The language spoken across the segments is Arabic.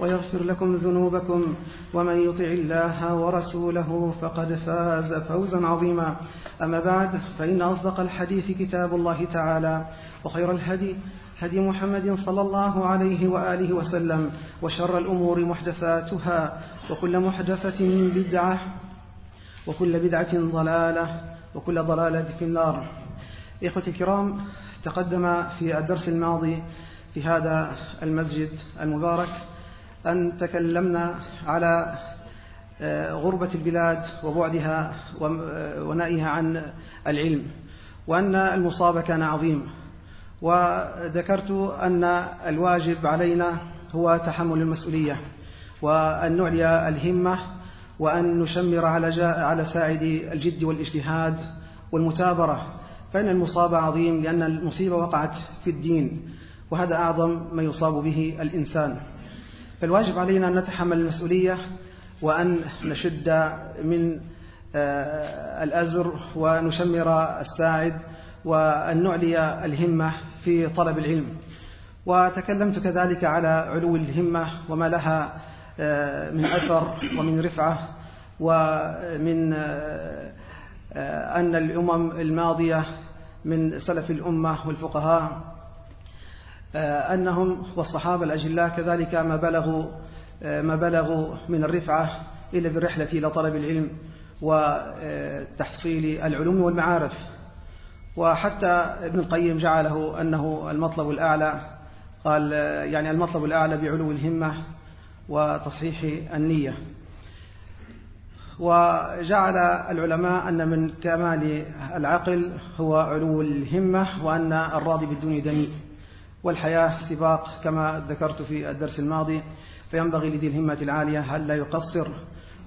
ويغفر لكم ذنوبكم ومن يطع الله ورسوله فقد فاز فوزا عظيما. أما بعد فإن أصدق الحديث كتاب الله تعالى وخير الهدي هدي محمد صلى الله عليه وآله وسلم وشر الأمور محدثاتها وكل محدثة بدعة وكل بدعة ضلالة وكل ضلالة في النار. إخوتي الكرام تقدم في الدرس الماضي في هذا المسجد المبارك أن تكلمنا على غربة البلاد وبعدها ونائها عن العلم وأن المصاب كان عظيم وذكرت أن الواجب علينا هو تحمل المسؤولية وأن نعلي الهمة وأن نشمر على على ساعد الجد والاجتهاد والمتابرة فإن المصاب عظيم لأن المصيبة وقعت في الدين وهذا أعظم ما يصاب به الإنسان. فالواجب علينا أن نتحمل المسؤولية وأن نشد من الأزر ونشمر الساعد وأن نعلي الهمة في طلب العلم. وتكلمت كذلك على علو الهمة وما لها من أثر ومن رفعة ومن أن الأمم الماضية من سلف الأمة والفقهاء أنهم والصحابة الأجلاء كذلك ما بلغوا ما بلغوا من الرفعة إلا بالرحلة إلى طلب العلم وتحصيل العلوم والمعارف. وحتى ابن القيم جعله أنه المطلب الأعلى قال يعني المطلب الأعلى بعلو الهمة وتصحيح النية. وجعل العلماء أن من كمال العقل هو علو الهمة وأن الراضي بالدنيا دنيء. والحياة سباق كما ذكرت في الدرس الماضي فينبغي لذي الهمة العالية هل لا يقصر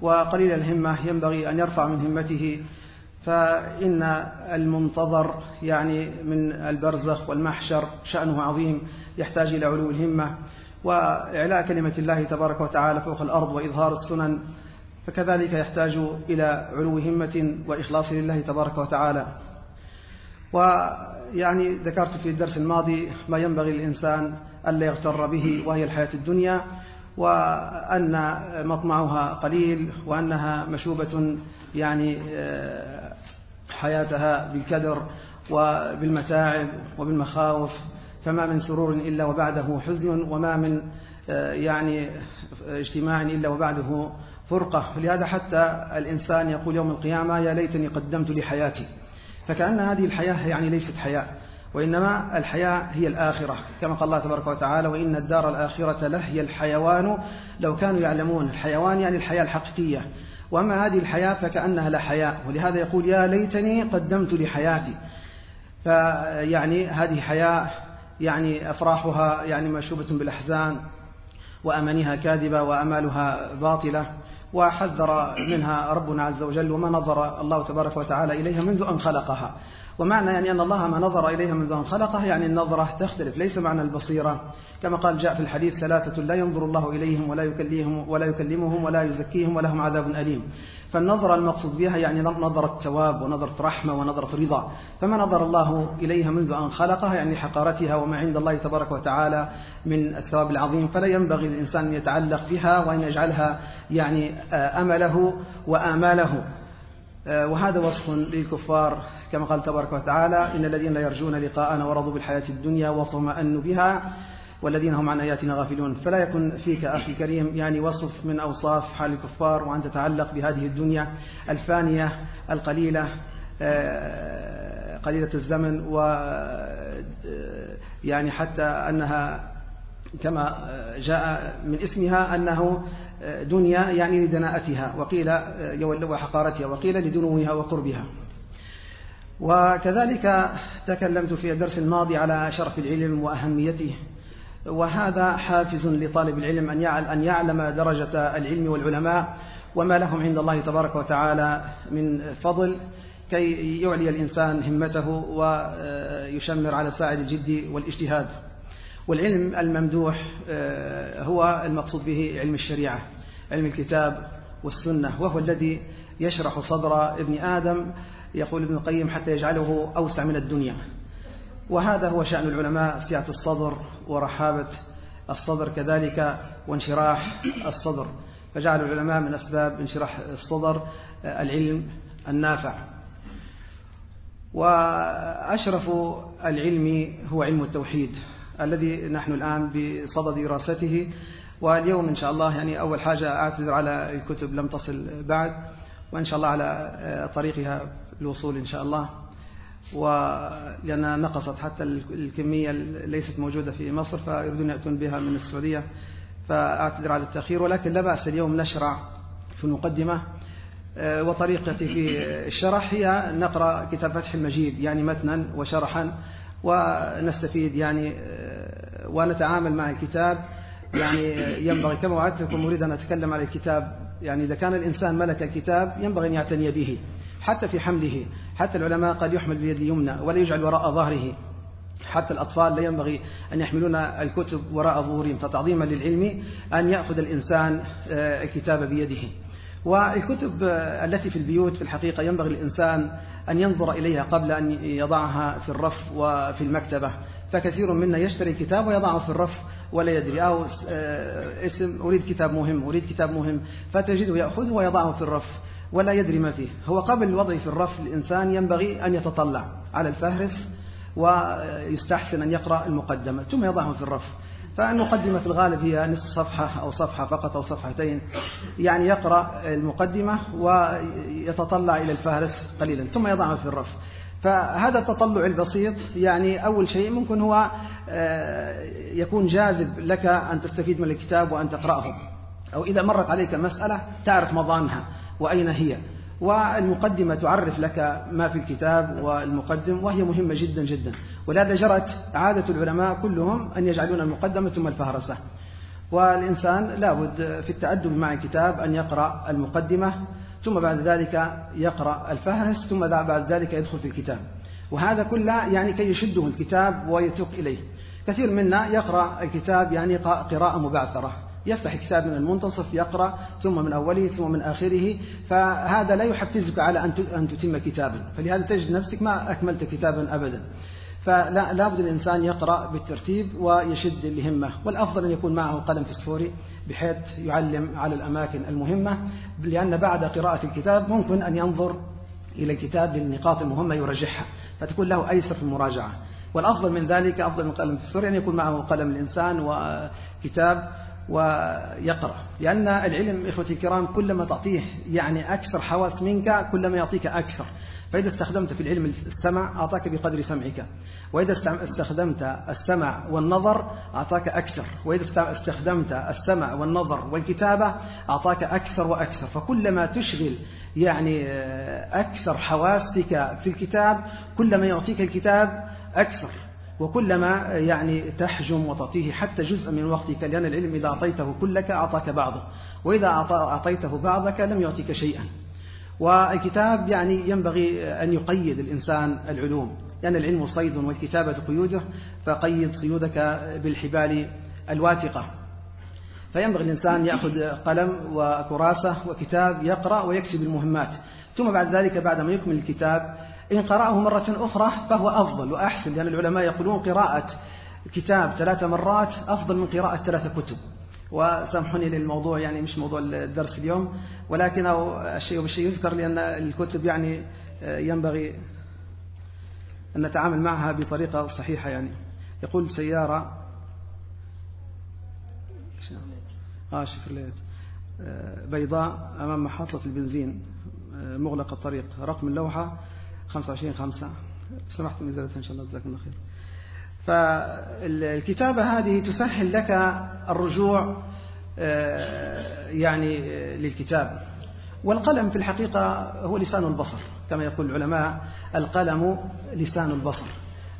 وقليل الهمة ينبغي أن يرفع من همته فإن المنتظر يعني من البرزخ والمحشر شأنه عظيم يحتاج إلى علو الهمة. وإعلاء كلمة الله تبارك وتعالى فوق الأرض وإظهار السنن فكذلك يحتاج إلى علو همة وإخلاص لله تبارك وتعالى. ويعني ذكرت في الدرس الماضي ما ينبغي للإنسان ألا يغتر به وهي الحياة الدنيا وأن مطمعها قليل وأنها مشوبة يعني حياتها بالكدر وبالمتاعب وبالمخاوف فما من سرور إلا وبعده حزن وما من يعني اجتماع إلا وبعده فرقة. فلهذا حتى الإنسان يقول يوم القيامة يا ليتني قدمت لحياتي. فكأن هذه الحياة يعني ليست حياة وإنما الحياة هي الآخرة. كما قال الله تبارك وتعالى وإن الدار الآخرة لهي الحيوان لو كانوا يعلمون. الحيوان يعني الحياة الحقيقية. وأما هذه الحياة فكأنها لا حياة. ولهذا يقول يا ليتني قدمت لحياتي. فيعني هذه حياة يعني أفراحها يعني مشوبة بالأحزان وأمانيها كاذبة وأمالها باطلة. وحذر منها ربنا عز وجل وما نظر الله تبارك وتعالى إليها منذ أن خلقها. ومعنى يعني أن الله ما نظر إليها منذ أن خلقها يعني النظرة تختلف ليس معنى البصيرة. كما قال جاء في الحديث ثلاثة لا ينظر الله إليهم ولا يكلمهم ولا يكلمهم ولا يزكيهم ولهم عذاب أليم. فالنظرة المقصود بها يعني نظرة ثواب ونظرة رحمة ونظرة رضا. فما نظر الله إليها منذ أن خلقها يعني حقارتها وما عند الله تبارك وتعالى من الثواب العظيم. فلا ينبغي للإنسان أن يتعلق بها وأن يجعلها يعني أمله وآماله. وهذا وصف للكفار. كما قال تبارك وتعالى إن الذين لا يرجون لقاءنا ورضوا بالحياة الدنيا واطمأنوا بها. والذين هم عن آياتنا غافلون. فلا يكن فيك أخي الكريم يعني وصف من أوصاف حال الكفار وأن تتعلق بهذه الدنيا الفانية القليلة قليلة الزمن و يعني حتى أنها كما جاء من اسمها أنه دنيا يعني لدناءتها وقيل وحقارتها وقيل لدنوها وقربها. وكذلك تكلمت في الدرس الماضي على شرف العلم وأهميته. وهذا حافز لطالب العلم أن يعلم درجة العلم والعلماء وما لهم عند الله تبارك وتعالى من فضل كي يعلي الإنسان همته ويشمر على ساعد الجد والاجتهاد. والعلم الممدوح آه، هو المقصود به علم الشريعة علم الكتاب والسنة وهو الذي يشرح صدر ابن آدم يقول ابن القيم حتى يجعله أوسع من الدنيا. وهذا هو شأن العلماء سعة الصدر ورحابة الصدر كذلك وانشراح الصدر. فجعل العلماء من أسباب انشراح الصدر العلم النافع. وأشرف العلم هو علم التوحيد الذي نحن الآن بصدد دراسته. واليوم إن شاء الله يعني أول حاجة أعتذر على الكتب لم تصل بعد وإن شاء الله على طريقها الوصول إن شاء الله. ولأنها نقصت حتى الكمية ليست موجودة في مصر فيريدون يأتون بها من السعودية. فأعتذر على التأخير ولكن لا بأس اليوم نشرع في المقدمة آه، وطريقتي في الشرح هي نقرأ كتاب فتح المجيد يعني متنا وشرحا ونستفيد يعني آه، ونتعامل مع الكتاب. يعني ينبغي كما وعدتكم أريد أن أتكلم على الكتاب. يعني إذا كان الإنسان ملك الكتاب ينبغي أن يعتني به. حتى في حمله. حتى العلماء قد يحمل بيد اليمنى ولا يجعل وراء ظهره. حتى الأطفال لا ينبغي أن يحملون الكتب وراء ظهورهم. فتعظيما للعلم أن يأخذ الإنسان آه، الكتاب بيده. والكتب آه، التي في البيوت في الحقيقة ينبغي الإنسان أن ينظر إليها قبل أن يضعها في الرف وفي المكتبة. فكثير منا يشتري كتاب ويضعه في الرف ولا يدري. أو آه، اسم أريد كتاب مهم أريد كتاب مهم. فتجده يأخذه ويضعه في الرف. ولا يدري ما فيه. هو قبل الوضع في الرف الإنسان ينبغي أن يتطلع على الفهرس ويستحسن أن يقرأ المقدمة ثم يضعه في الرف. فالمقدمة في الغالب هي نصف صفحة أو صفحة فقط أو صفحتين. يعني يقرأ المقدمة ويتطلع إلى الفهرس قليلا ثم يضعه في الرف. فهذا التطلع البسيط يعني أول شيء ممكن هو آه، يكون جاذب لك أن تستفيد من الكتاب وأن تقرأه. أو إذا مرت عليك مسألة تعرف مضانها وأين هي؟ والمقدمة تعرف لك ما في الكتاب والمقدم وهي مهمة جدا جدا. ولهذا جرت عادة العلماء كلهم أن يجعلون المقدمة ثم الفهرسة. والإنسان لابد في التأدب مع الكتاب أن يقرأ المقدمة ثم بعد ذلك يقرأ الفهرس ثم بعد ذلك يدخل في الكتاب. وهذا كله يعني كي يشده الكتاب ويتوق إليه. كثير منا يقرأ الكتاب يعني قراءة مبعثرة. يفتح الكتاب من المنتصف يقرأ ثم من أوله ثم من آخره. فهذا لا يحفزك على أن تتم كتابا. فلهذا تجد نفسك ما أكملت كتابا أبدا. فلا لابد الإنسان يقرأ بالترتيب ويشد الهمة. والأفضل أن يكون معه قلم فسفوري بحيث يعلم على الأماكن المهمة. لأن بعد قراءة الكتاب ممكن أن ينظر إلى الكتاب للنقاط المهمة يرجحها. فتكون له أيسر في المراجعة. والأفضل من ذلك أفضل من قلم فسفوري أن يكون معه قلم الإنسان وكتاب ويقرأ. لأن العلم إخوتي الكرام كلما تعطيه يعني أكثر حواس منك كلما يعطيك أكثر. فإذا استخدمت في العلم السمع أعطاك بقدر سمعك. وإذا استخدمت السمع والنظر أعطاك أكثر. وإذا استخدمت السمع والنظر والكتابة أعطاك أكثر وأكثر. فكلما تشغل يعني آه، أكثر حواسك في الكتاب كلما يعطيك الكتاب أكثر. وكلما يعني تحجم وتعطيه حتى جزء من وقتك لأن العلم إذا أعطيته كلك أعطاك بعضه وإذا أعطيته بعضك لم يعطيك شيئا. والكتاب يعني ينبغي أن يقيد الإنسان العلوم لأن العلم صيد والكتابة قيوده فقيد قيودك بالحبال الواثقة فينبغي الإنسان يأخذ قلم وكراسة وكتاب يقرأ ويكتب المهمات. ثم بعد ذلك بعدما يكمل الكتاب إن قرأه مرة أخرى فهو أفضل وأحسن لأن العلماء يقولون قراءة كتاب ثلاث مرات أفضل من قراءة ثلاثة كتب. وسامحوني للموضوع يعني مش موضوع الدرس اليوم ولكن الشيء بالشيء يذكر لأن الكتب يعني ينبغي أن نتعامل معها بطريقة صحيحة يعني. يقول سيارة آه شفرليت بيضاء أمام محطة البنزين مغلق الطريق رقم اللوحة 25 5 سمحت من إن شاء الله جزاكم الله خير. فالكتابة هذه تسهل لك الرجوع آه، يعني للكتاب. والقلم في الحقيقة هو لسان البصر كما يقول العلماء القلم لسان البصر.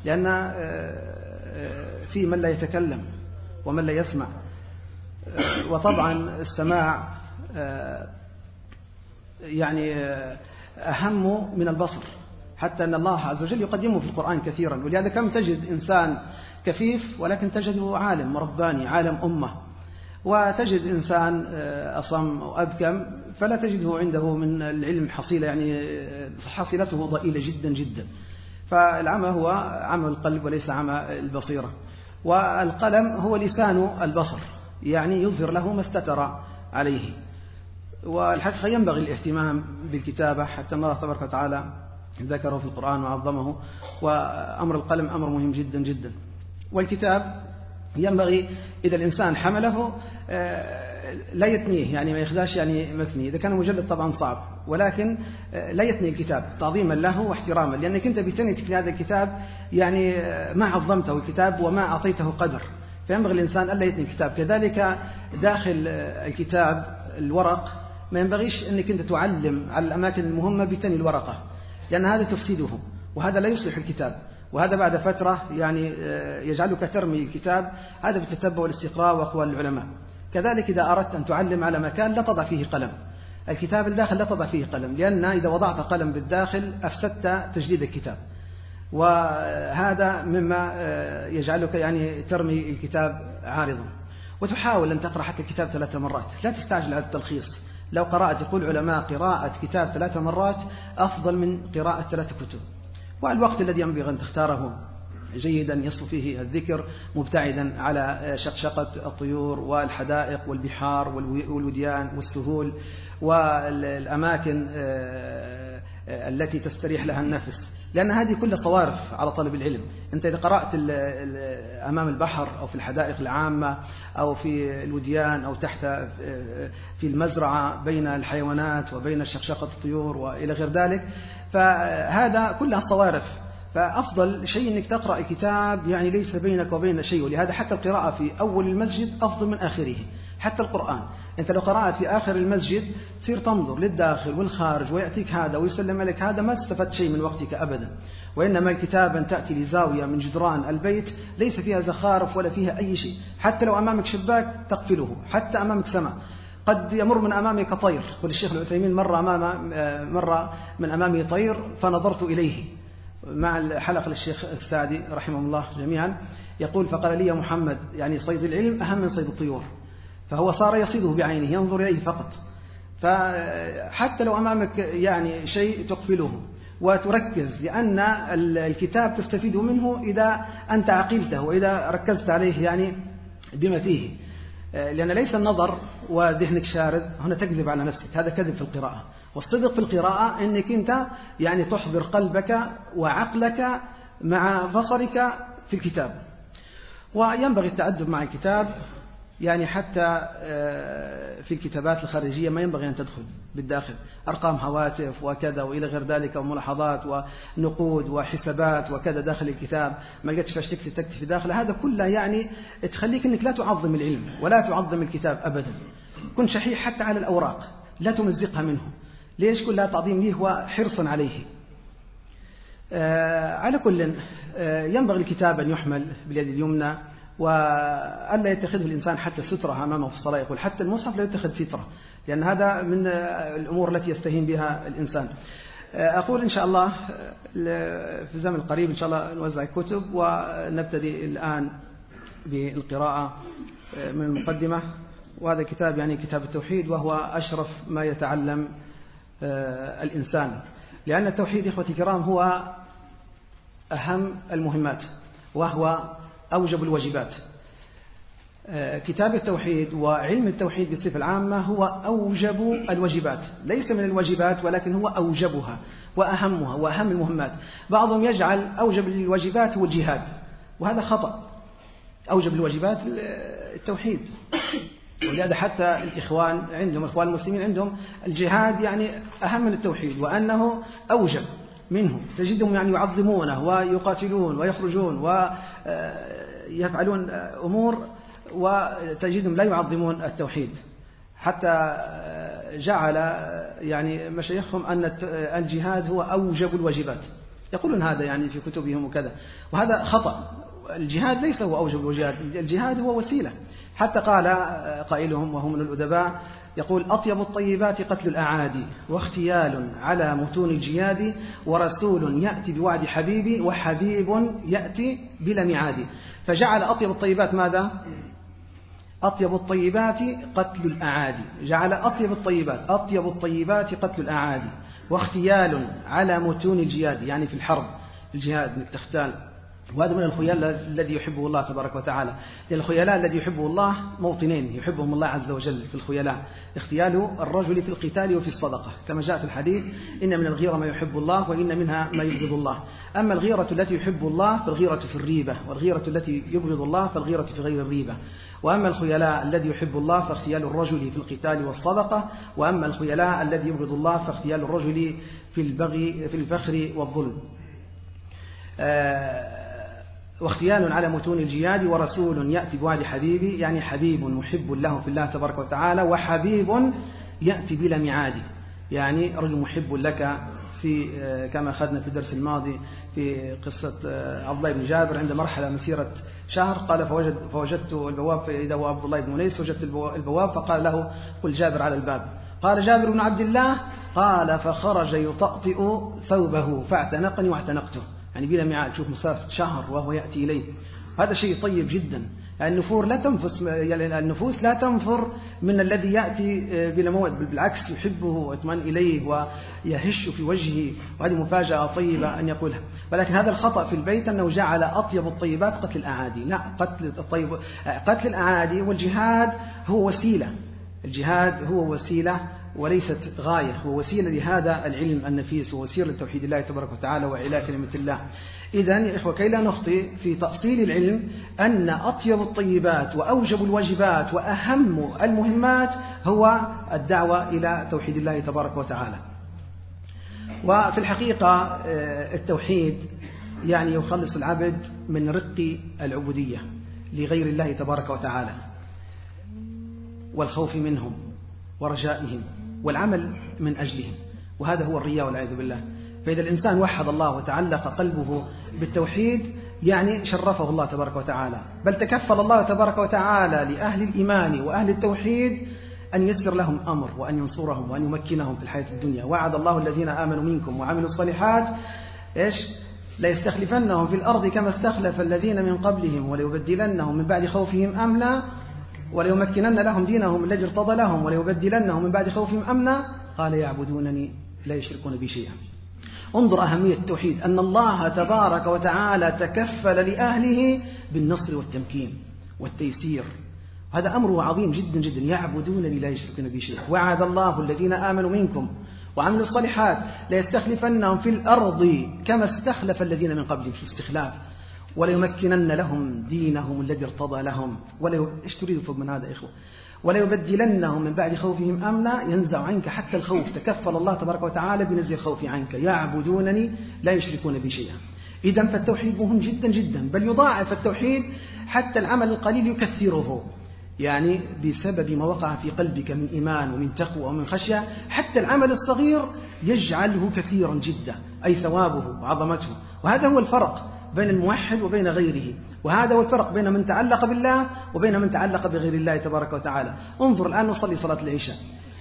لأن آه، آه، في من لا يتكلم ومن لا يسمع. وطبعا السماع يعني أهم من البصر. حتى أن الله عز وجل يقدمه في القرآن كثيرا. ولهذا كم تجد إنسان كفيف ولكن تجده عالم رباني عالم أمة. وتجد إنسان آه، أصم أو أبكم فلا تجده عنده من العلم حصيلة يعني آه، حصيلته ضئيلة جدا جدا. فالعمى هو عمى القلب وليس عمى البصيرة. والقلم هو لسان البصر يعني يظهر له ما استتر عليه. والحقيقة ينبغي الاهتمام بالكتابة حتى الله تبارك وتعالى ذكره في القرآن وعظمه وأمر القلم أمر مهم جدا جدا. والكتاب ينبغي إذا الإنسان حمله آه، لا يثنيه يعني ما يخداش يعني مثني. إذا كان مجلد طبعا صعب ولكن آه، لا يثني الكتاب تعظيما له واحتراما لأنك أنت بثنيتك لهذا الكتاب يعني آه، ما عظمته الكتاب وما أعطيته قدر. فينبغي الإنسان ألا يثني الكتاب. كذلك داخل الكتاب الورق ما ينبغيش أنك أنت تعلم على الأماكن المهمة بتني الورقة. لأن هذا تفسده وهذا لا يصلح الكتاب. وهذا بعد فترة يعني آه، يجعلك ترمي الكتاب. هذا بالتتبع والاستقراء وأقوال العلماء. كذلك إذا أردت أن تعلم على مكان لا تضع فيه قلم. الكتاب الداخل لا تضع فيه قلم لأن إذا وضعت قلم بالداخل أفسدت تجديد الكتاب. وهذا مما آه، يجعلك يعني ترمي الكتاب عارضا. وتحاول أن تقرأ حتى الكتاب ثلاث مرات. لا تستعجل على التلخيص. لو قرأت يقول علماء قراءة كتاب ثلاث مرات أفضل من قراءة ثلاث كتب. والوقت الذي ينبغي أن تختاره جيدا يصف فيه الذكر مبتعدا على شقشقة الطيور والحدائق والبحار والوديان والسهول والأماكن آه، آه، التي تستريح لها النفس. لأن هذه كلها صوارف على طالب العلم. أنت إذا قرأت أمام البحر أو في الحدائق العامة أو في الوديان أو تحت في المزرعة بين الحيوانات وبين شقشقة الطيور وإلى غير ذلك فهذا كلها صوارف فأفضل شيء أنك تقرأ كتاب يعني ليس بينك وبين شيء ولهذا حتى القراءة في أول المسجد أفضل من آخره حتى القرآن. أنت لو قرأت في آخر المسجد تصير تنظر للداخل والخارج ويأتيك هذا ويسلم عليك هذا ما استفدت شيء من وقتك أبدا. وإنما الكتاب أن تأتي لزاوية من جدران البيت ليس فيها زخارف ولا فيها أي شيء. حتى لو أمامك شباك تقفله حتى أمامك سماء. قد يمر من أمامك طير. يقول الشيخ العثيمين مر, أمام مر من أمامي طير فنظرت إليه. مع الحلقة للشيخ السعدي رحمه الله جميعا. يقول فقال لي يا محمد يعني صيد العلم أهم من صيد الطيور. فهو صار يصيده بعينه ينظر إليه فقط. فحتى لو أمامك يعني شيء تقفله وتركز لأن الكتاب تستفيد منه إذا أنت عقلته وإذا ركزت عليه يعني بما فيه. لأن ليس النظر وذهنك شارد هنا تكذب على نفسك هذا كذب في القراءة. والصدق في القراءة أنك أنت يعني تحضر قلبك وعقلك مع بصرك في الكتاب. وينبغي التأدب مع الكتاب. يعني حتى آه، في الكتابات الخارجية ما ينبغي أن تدخل بالداخل. أرقام هواتف وكذا وإلى غير ذلك وملاحظات ونقود وحسابات وكذا داخل الكتاب. ما لقيتش فاش تكتب تكتب في داخله هذا كله يعني تخليك أنك لا تعظم العلم ولا تعظم الكتاب أبدا. كن شحيح حتى على الأوراق. لا تمزقها منه. ليش؟ كلها تعظيم ليه وحرصا عليه. آه، على كل آه، ينبغي الكتاب أن يحمل باليد اليمنى. وألا يتخذه الإنسان حتى سترة أمامه في الصلاة. يقول حتى المصحف لا يتخذ سترة لأن هذا من الأمور التي يستهين بها الإنسان. أقول إن شاء الله في الزمن القريب إن شاء الله نوزع كتب ونبتدي الآن بالقراءة من المقدمة. وهذا كتاب يعني كتاب التوحيد وهو أشرف ما يتعلم الإنسان. لأن التوحيد إخوتي الكرام هو أهم المهمات وهو أوجب الواجبات. آه، كتاب التوحيد وعلم التوحيد بصفة العامة هو أوجب الواجبات. ليس من الواجبات ولكن هو أوجبها وأهمها وأهم المهمات. بعضهم يجعل أوجب الواجبات هو الجهاد وهذا خطأ. أوجب الواجبات التوحيد. ولهذا حتى الإخوان عندهم إخوان المسلمين عندهم الجهاد يعني أهم من التوحيد وأنه أوجب منه تجدهم يعني يعظمونه ويقاتلون ويخرجون ويفعلون أمور وتجدهم لا يعظمون التوحيد. حتى جعل يعني مشايخهم أن الجهاد هو أوجب الواجبات. يقولون هذا يعني في كتبهم وكذا. وهذا خطأ. الجهاد ليس هو أوجب الواجبات الجهاد هو وسيلة. حتى قال قائلهم وهم من الأدباء يقول أطيب الطيبات قتل الأعادي واختيال على متون الجياد ورسول يأتي بوعد حبيبي وحبيب يأتي بلا ميعاد. فجعل أطيب الطيبات ماذا؟ أطيب الطيبات قتل الأعادي. جعل أطيب الطيبات أطيب الطيبات قتل الأعادي. واختيال على متون الجياد يعني في الحرب الجهاد إنك تختال. وهذا من الخيال الذي يحبه الله تبارك وتعالى. الخيلاء الذي يحبه الله موطنين يحبهم الله عز وجل في الخيلاء اختيال الرجل في القتال وفي الصدقة. كما جاء في الحديث إن من الغيرة ما يحب الله وإن منها ما يبغض الله. أما الغيرة التي يحب الله فالغيرة في الريبة والغيرة التي يبغض الله فالغيرة في غير الريبة. وأما الخيلاء الذي يحب الله فاختيال الرجل في القتال والصدقة. وأما الخيلاء الذي يبغض الله فاختيال الرجل في البغي في الفخر والظلم. آه واختيال على متون الجياد ورسول يأتي بوعد حبيبي يعني حبيب محب له في الله تبارك وتعالى وحبيب يأتي بلا ميعاد. يعني رجل محب لك في آه، كما أخذنا في الدرس الماضي في قصة آه، عبد الله بن جابر عند مرحلة مسيرة شهر قال فوجد فوجدت البواب فإذا هو عبد الله بن منيس وجدت البواب فقال له قل جابر على الباب قال جابر بن عبد الله قال فخرج يطأطئ ثوبه فاعتنقني واعتنقته يعني بلا ميعاد شوف مسافة شهر وهو يأتي إليه. هذا شيء طيب جدا. النفور لا تنفس يعني النفوس لا تنفر من الذي يأتي آه، بلا موعد بالعكس يحبه ويطمئن إليه ويهش في وجهه. وهذه مفاجأة طيبة أن يقولها. ولكن هذا الخطأ في البيت أنه جعل أطيب الطيبات قتل الأعادي. لا قتل الطيب آه، قتل الأعادي والجهاد هو وسيلة. الجهاد هو وسيلة وليست غاية. هو وسيلة لهذا العلم النفيس ووسيلة لتوحيد الله تبارك وتعالى وإعلاء كلمة الله. إذا يا إخوة كي لا نخطئ في تأصيل العلم أن أطيب الطيبات وأوجب الواجبات وأهم المهمات هو الدعوة إلى توحيد الله تبارك وتعالى. وفي الحقيقة آه، التوحيد يعني يخلص العبد من رق العبودية لغير الله تبارك وتعالى والخوف منهم ورجائهم. والعمل من أجلهم. وهذا هو الرياء والعياذ بالله. فإذا الإنسان وحد الله وتعلق قلبه بالتوحيد يعني شرفه الله تبارك وتعالى. بل تكفل الله تبارك وتعالى لأهل الإيمان وأهل التوحيد أن يسر لهم أمر وأن ينصرهم وأن يمكنهم في الحياة الدنيا. وعد الله الذين آمنوا منكم وعملوا الصالحات إيش؟ لا يستخلفنهم في الأرض كما استخلف الذين من قبلهم وليبدلنهم من بعد خوفهم أمنا. وليمكنن لهم دينهم الذي ارتضى لهم وليبدلنهم من بعد خوفهم أمنا. قال يعبدونني لا يشركون بي شيئا. انظر أهمية التوحيد. أن الله تبارك وتعالى تكفل لأهله بالنصر والتمكين والتيسير. هذا أمر عظيم جدا جدا. يعبدونني لا يشركون بي شيئا. وعد الله الذين آمنوا منكم وعملوا الصالحات ليستخلفنهم في الأرض كما استخلف الذين من قبلهم في الاستخلاف. وليمكنن لهم دينهم الذي ارتضى لهم. ولو إيش تريد فوق من هذا إخوة؟ وليبدلنهم من بعد خوفهم أمنا ينزع عنك حتى الخوف. تكفل الله تبارك وتعالى بنزع الخوف عنك. يعبدونني لا يشركون بي شيئا. إذا فالتوحيد مهم جدا جدا. بل يضاعف التوحيد حتى العمل القليل يكثره. يعني بسبب ما وقع في قلبك من إيمان ومن تقوى ومن خشية حتى العمل الصغير يجعله كثيرا جدا أي ثوابه وعظمته. وهذا هو الفرق. بين الموحد وبين غيره. وهذا هو الفرق بين من تعلق بالله وبين من تعلق بغير الله تبارك وتعالى. انظر الآن نصلي صلاة العشاء.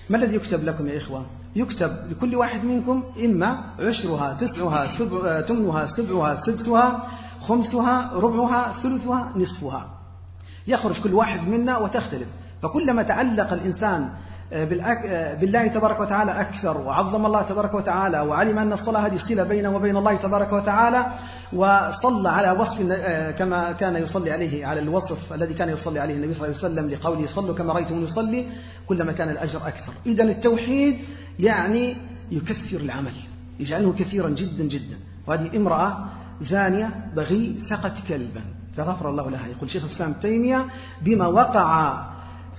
ما الذي يكتب لكم يا إخوة؟ يكتب لكل واحد منكم إما عشرها تسعها سبع تمنها سبعها سدسها خمسها ربعها ثلثها نصفها. يخرج كل واحد منا وتختلف. فكلما تعلق الإنسان بالله تبارك وتعالى أكثر وعظم الله تبارك وتعالى وعلم أن الصلاة هذه صلة بينه وبين الله تبارك وتعالى وصلى على وصف آه، كما كان يصلي عليه على الوصف الذي كان يصلي عليه النبي صلى الله عليه وسلم لقوله صلوا كما رأيتم يصلي كلما كان الأجر أكثر. إذا التوحيد يعني يكثر العمل يجعله كثيرا جدا جدا. وهذه امرأة زانية بغي سقت كلبا. فغفر الله لها. يقول شيخ الإسلام تيمية بما وقع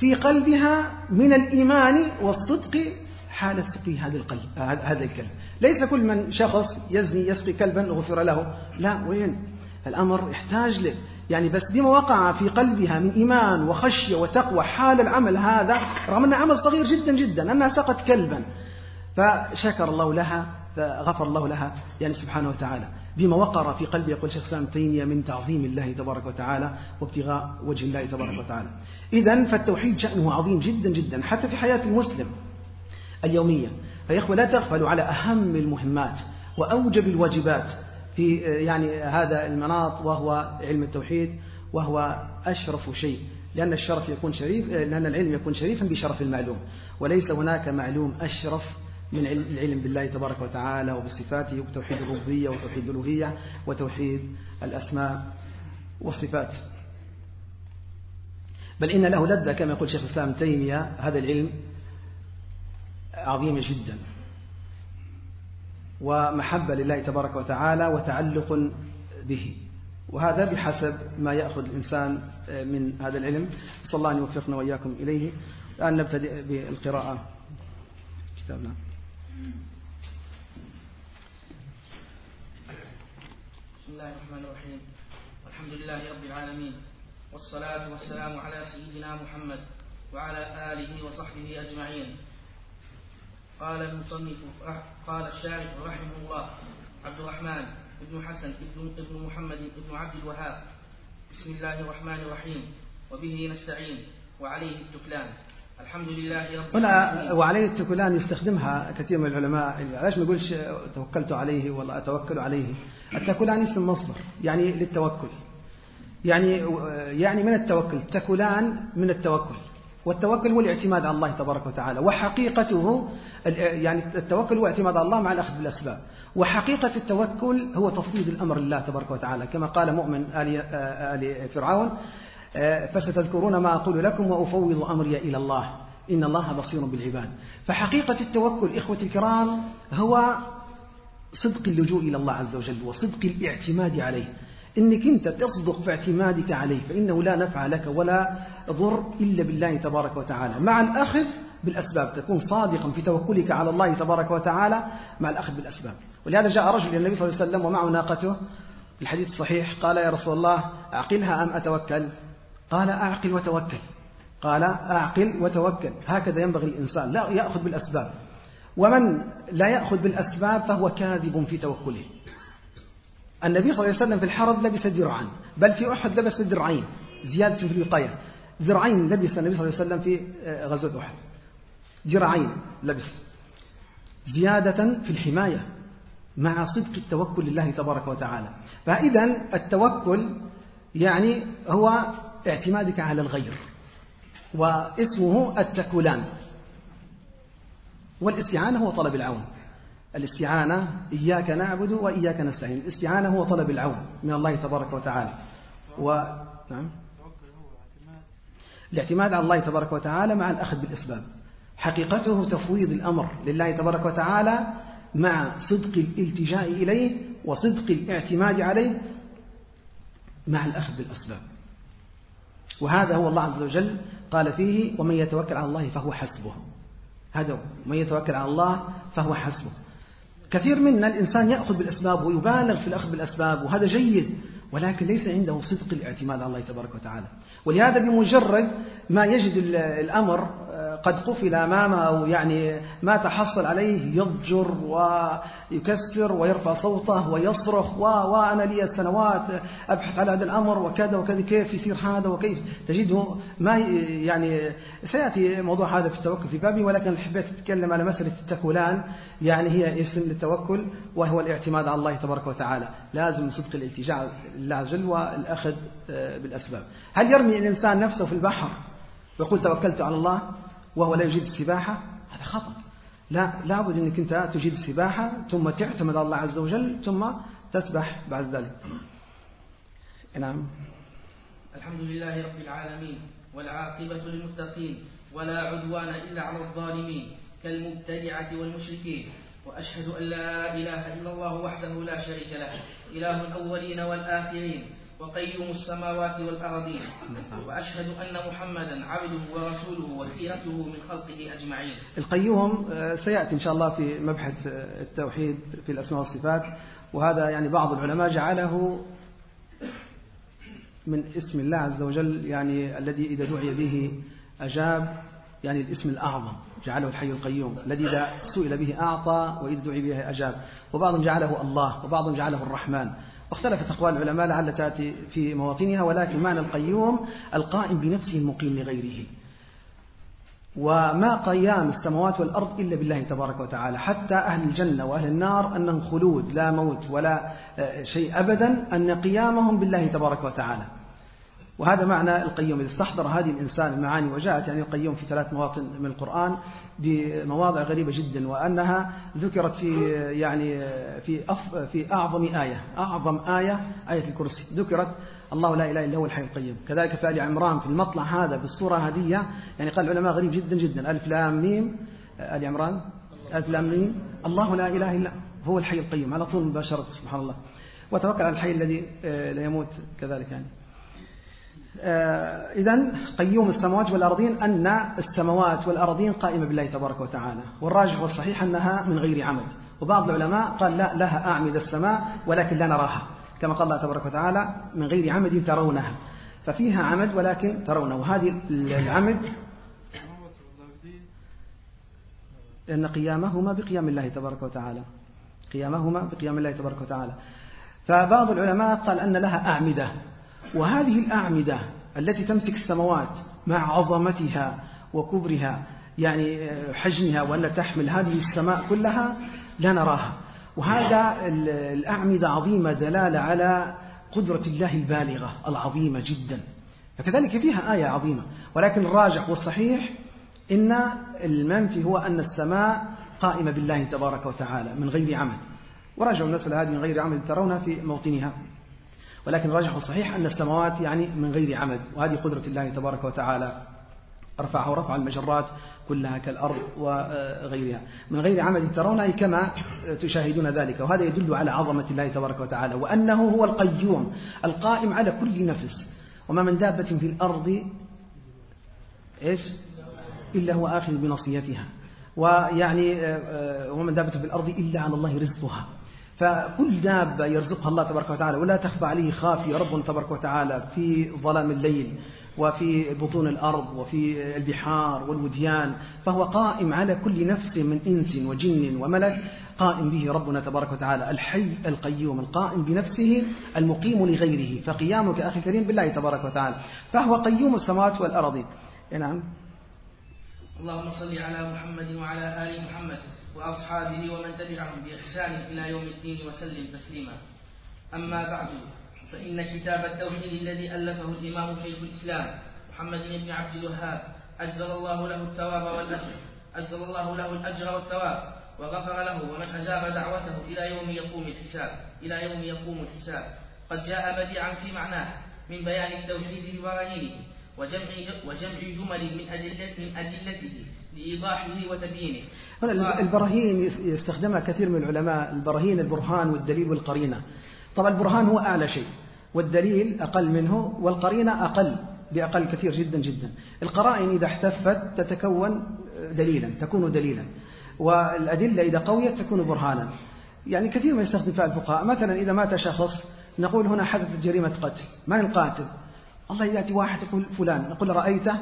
في قلبها من الإيمان والصدق حال سقي هذا القلب هذا الكلب ليس كل من شخص يزني يسقي كلبا غفر له. لا وين؟ الأمر يحتاج له. يعني بس بما وقع في قلبها من إيمان وخشية وتقوى حال العمل هذا رغم أنه عمل صغير جدا جدا أنها سقت كلبا فشكر الله لها فغفر الله لها يعني سبحانه وتعالى. بما وقر في قلبي يقول شيخ سلام تيمية من تعظيم الله تبارك وتعالى وابتغاء وجه الله تبارك وتعالى. إذا فالتوحيد شأنه عظيم جدا جدا حتى في حياة المسلم اليومية. فيا إخوة لا تغفلوا على أهم المهمات وأوجب الواجبات في يعني هذا المناط وهو علم التوحيد وهو أشرف شيء لأن الشرف يكون شريف لأن العلم يكون شريفا بشرف المعلوم وليس هناك معلوم أشرف من العلم بالله تبارك وتعالى وبصفاته وتوحيد الربوبية وتوحيد الألوهية وتوحيد الأسماء والصفات. بل إن له لذة كما يقول شيخ الإسلام تيمية هذا العلم عظيم جدا. ومحبة لله تبارك وتعالى وتعلق به. وهذا بحسب ما يأخذ الإنسان من هذا العلم. صلى الله أن يوفقنا وإياكم إليه. الآن نبتدئ بالقراءة. كتابنا. بسم الله الرحمن الرحيم والحمد لله رب العالمين والصلاة والسلام على سيدنا محمد وعلى آله وصحبه أجمعين قال المصنف قال الشارح رحمه الله عبد الرحمن بن حسن بن ابن محمد بن عبد الوهاب بسم الله الرحمن الرحيم وبه نستعين وعليه التكلان الحمد لله رب هنا وعليه التكلان يستخدمها كثير من العلماء. ليش ما يقولش توكلت عليه ولا أتوكل عليه؟ التكلان اسم مصدر يعني للتوكل. يعني يعني من التوكل؟ تكلان من التوكل. والتوكل هو الاعتماد على الله تبارك وتعالى. وحقيقته يعني التوكل هو اعتماد على الله مع الأخذ بالأسباب. وحقيقة التوكل هو تفويض الأمر لله تبارك وتعالى. كما قال مؤمن آل فرعون فستذكرون ما أقول لكم وأفوض أمري إلى الله. إن الله بصير بالعباد. فحقيقة التوكل إخوتي الكرام هو صدق اللجوء إلى الله عز وجل وصدق الاعتماد عليه. إنك أنت تصدق في اعتمادك عليه فإنه لا نفع لك ولا ضر إلا بالله تبارك وتعالى. مع الأخذ بالأسباب تكون صادقا في توكلك على الله تبارك وتعالى مع الأخذ بالأسباب. ولهذا جاء رجل إلى النبي صلى الله عليه وسلم ومعه ناقته الحديث الصحيح قال يا رسول الله أعقلها أم أتوكل؟ قال أعقل وتوكل. قال أعقل وتوكل. هكذا ينبغي الإنسان. لا يأخذ بالأسباب. ومن لا يأخذ بالأسباب فهو كاذب في توكله. النبي صلى الله عليه وسلم في الحرب لبس درعا بل في أحد لبس درعين زيادة في الوقاية ذراعين لبس النبي صلى الله عليه وسلم في غزوة أحد. ذراعين لبس. زيادة في الحماية مع صدق التوكل لله تبارك وتعالى. فإذا التوكل يعني هو اعتمادك على الغير واسمه التكلان والاستعانة هو طلب العون. الاستعانة إياك نعبد وإياك نستعين. الاستعانة هو طلب العون من الله تبارك وتعالى. و... نعم. الاعتماد على الله تبارك وتعالى مع الأخذ بالأسباب. حقيقته تفويض الأمر لله تبارك وتعالى مع صدق الالتجاء إليه وصدق الاعتماد عليه مع الأخذ بالأسباب. وهذا هو الله عز وجل قال فيه ومن يتوكل على الله فهو حسبه. هذا من يتوكل على الله فهو حسبه. كثير منا الإنسان يأخذ بالأسباب ويبالغ في الأخذ بالأسباب وهذا جيد ولكن ليس عنده صدق الاعتماد على الله تبارك وتعالى. ولهذا بمجرد ما يجد الأمر قد قفل أمامه أو يعني ما تحصل عليه يضجر ويكسر ويرفع صوته ويصرخ وأنا لي سنوات أبحث على هذا الأمر وكذا وكذا كيف يصير هذا وكيف؟ تجده ما يعني سيأتي موضوع هذا في التوكل في بابي ولكن حبيت أتكلم على مسألة التكولان يعني هي اسم للتوكل وهو الاعتماد على الله تبارك وتعالى. لازم صدق الالتجاء لله عز وجل والأخذ بالأسباب. هل يرمي الإنسان نفسه في البحر؟ ويقول توكلت على الله وهو لا يجيد السباحة. هذا خطأ. لا لابد أنك أنت تجيد السباحة ثم تعتمد على الله عز وجل ثم تسبح بعد ذلك. نعم. الحمد لله رب العالمين والعاقبة للمتقين ولا عدوان إلا على الظالمين كالمبتدعة والمشركين. وأشهد أن لا إله إلا الله وحده لا شريك له إله الأولين والآخرين. وقيوم السماوات والأرضين وأشهد أن محمدا عبده ورسوله وسيرته من خلقه أجمعين. القيوم آه، سيأتي إن شاء الله في مبحث آه، التوحيد في الأسماء والصفات. وهذا يعني بعض العلماء جعله من اسم الله عز وجل يعني الذي إذا دعي به أجاب يعني الاسم الأعظم جعله الحي القيوم الذي إذا سئل به أعطى وإذا دعي به أجاب. وبعضهم جعله الله وبعضهم جعله الرحمن. واختلفت أقوال العلماء لعل تأتي في مواطنها ولكن معنى القيوم القائم بنفسه المقيم لغيره. وما قيام السماوات والأرض إلا بالله تبارك وتعالى. حتى أهل الجنة وأهل النار أنهم خلود لا موت ولا آه، شيء أبدا أن قيامهم بالله تبارك وتعالى. وهذا معنى القيوم إذا استحضر هذه الإنسان المعاني وجاءت يعني القيوم في ثلاث مواطن من القرآن بمواضع غريبة جدا وأنها ذكرت في يعني في في أعظم آية أعظم آية آية الكرسي. ذكرت الله لا إله إلا هو الحي القيوم. كذلك في آل عمران في المطلع هذا بالصورة هذه يعني قال العلماء غريب جدا جدا. ألف لام ميم آل عمران ألف لام ميم الله لا إله إلا هو الحي القيوم. على طول مباشرة سبحان الله. وتوكل على الحي الذي آه، لا يموت كذلك يعني. إذا قيوم السماوات والأرضين أن السماوات والأرضين قائمة بالله تبارك وتعالى والراجح والصحيح أنها من غير عمد. وبعض العلماء قال لا لها أعمد السماء ولكن لا نراها. كما قال الله تبارك وتعالى من غير عمد ترونها. ففيها عمد ولكن ترونه. وهذه العمد أن قيامهما بقيام الله تبارك وتعالى. قيامهما بقيام الله تبارك وتعالى. فبعض العلماء قال أن لها أعمدة. وهذه الأعمدة التي تمسك السماوات مع عظمتها وكبرها يعني حجمها وأن تحمل هذه السماء كلها لا نراها. وهذا الأعمدة عظيمة دلالة على قدرة الله البالغة العظيمة جدا. فكذلك فيها آية عظيمة. ولكن الراجح والصحيح إن المنفي هو أن السماء قائمة بالله تبارك وتعالى من غير عمد. ورجعوا المسألة هذه من غير عمد ترونها في موطنها. ولكن الراجح الصحيح أن السماوات يعني من غير عمد وهذه قدرة الله تبارك وتعالى. رفعه ورفع المجرات كلها كالأرض وغيرها. من غير عمد ترونها كما تشاهدون ذلك. وهذا يدل على عظمة الله تبارك وتعالى وأنه هو القيوم القائم على كل نفس. وما من دابة في الأرض إيش؟ إلا هو آخذ بنصيتها ويعني ومن دابة في الأرض إلا على الله رزقها. فكل دابة يرزقها الله تبارك وتعالى ولا تخفى عليه خافية رب تبارك وتعالى في ظلام الليل وفي بطون الأرض وفي البحار والوديان فهو قائم على كل نفس من إنس وجن وملك قائم به ربنا تبارك وتعالى الحي القيوم القائم بنفسه المقيم لغيره فقيامك أخي الكريم بالله تبارك وتعالى فهو قيوم السماوات والأرض. نعم؟ اللهم صل على محمد وعلى آل محمد. وأصحابه ومن تبعهم بإحسان إلى يوم الدين وسلم تسليما. أما بعد فإن كتاب التوحيد الذي ألفه الإمام شيخ الإسلام محمد بن عبد الوهاب أجزل الله له الثواب والأجر أجزل الله له الأجر والثواب وغفر له ومن أجاب دعوته إلى يوم يقوم الحساب إلى يوم يقوم الحساب. قد جاء بديعا في معناه من بيان التوحيد ببراهينه وجمع وجمع جمل من أدلة من أدلته لإيضاحه وتبيينه هنا البراهين يستخدمها كثير من العلماء البراهين البرهان والدليل والقرينة. طبعا البرهان هو أعلى شيء والدليل أقل منه والقرينة أقل بأقل كثير جدا جدا. القرائن إذا احتفت تتكون دليلا تكون دليلا. والأدلة إذا قويت تكون برهانا. يعني كثير ما يستخدم فيها الفقهاء. مثلا إذا مات شخص نقول هنا حدثت جريمة قتل. من القاتل؟ الله يأتي واحد يقول فلان نقول رأيته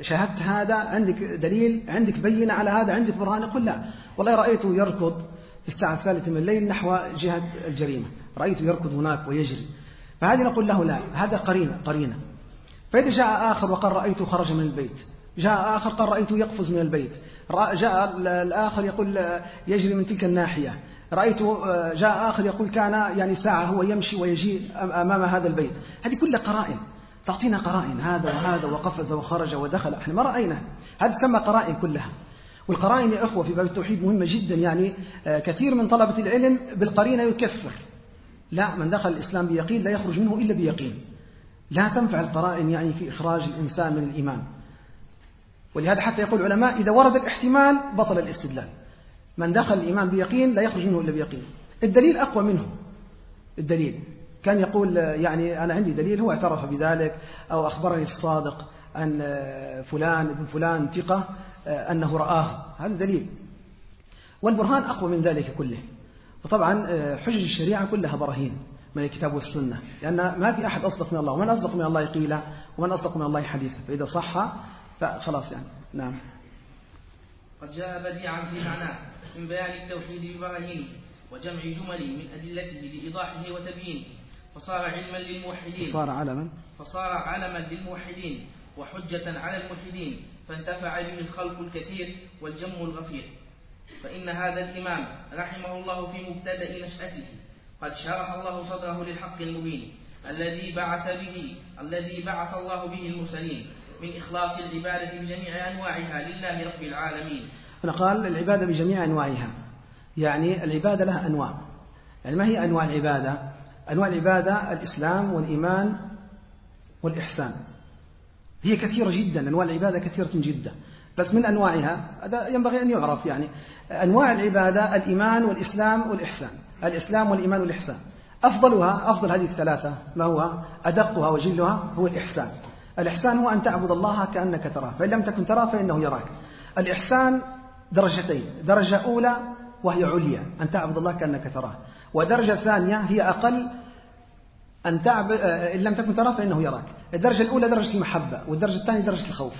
شاهدت هذا عندك دليل عندك بينة على هذا عندك برهان يقول لا. والله رأيته يركض في الساعة الثالثة من الليل نحو جهة الجريمة. رأيته يركض هناك ويجري. فهذه نقول له لا هذا قرينة قرينة. فإذا جاء آخر وقال رأيته خرج من البيت. جاء آخر قال رأيته يقفز من البيت. جاء الآخر يقول يجري من تلك الناحية. رأيته جاء آخر يقول كان يعني ساعة هو يمشي ويجي أمام هذا البيت. هذه كلها قرائن. تعطينا قرائن هذا وهذا وقفز وخرج ودخل. إحنا ما رأينا. هذه تسمى قرائن كلها. والقرائن يا أخوة في باب التوحيد مهمة جدا يعني آه، كثير من طلبة العلم بالقرينة يكفر. لا من دخل الإسلام بيقين لا يخرج منه إلا بيقين. لا تنفع القرائن يعني في إخراج الإنسان من الإيمان. ولهذا حتى يقول العلماء إذا ورد الاحتمال بطل الاستدلال. من دخل الإيمان بيقين لا يخرج منه إلا بيقين. الدليل أقوى منه. الدليل كان يقول يعني أنا عندي دليل هو اعترف بذلك أو أخبرني الصادق أن فلان ابن فلان ثقة أنه رآه. هذا دليل. والبرهان أقوى من ذلك كله. وطبعا حجج الشريعة كلها براهين من الكتاب والسنة. لأن ما في أحد أصدق من الله. ومن أصدق من الله قيلا ومن أصدق من الله حديثا. فإذا صح فخلاص يعني. نعم. قد جاء بديعا في معناه من بيان التوحيد ببراهينه وجمع جمل من أدلته لإيضاحه وتبيينه. فصار علما للموحدين. فصار علما. فصار علما للموحدين وحجة على الملحدين فانتفع به الخلق الكثير والجم الغفير. فإن هذا الإمام رحمه الله في مبتدأ نشأته. قد شرح الله صدره للحق المبين الذي بعث به الذي بعث الله به المرسلين من إخلاص العبادة بجميع أنواعها لله رب العالمين. هنا قال العبادة بجميع أنواعها. يعني العبادة لها أنواع. يعني ما هي أنواع العبادة؟ أنواع العبادة الإسلام والإيمان والإحسان. هي كثيرة جدا أنواع العبادة كثيرة جدا. بس من أنواعها؟ هذا ينبغي أن يعرف يعني. أنواع العبادة الإيمان والإسلام والإحسان. الإسلام والإيمان والإحسان. أفضلها أفضل هذه الثلاثة ما هو؟ أدقها وجلها هو الإحسان. الإحسان هو أن تعبد الله كأنك تراه. فإن لم تكن تراه فإنه يراك. الإحسان درجتين درجة أولى وهي عليا أن تعبد الله كأنك تراه. ودرجة ثانية هي أقل أن تعبد إن لم تكن تراه فإنه يراك. الدرجة الأولى درجة المحبة والدرجة الثانية درجة الخوف.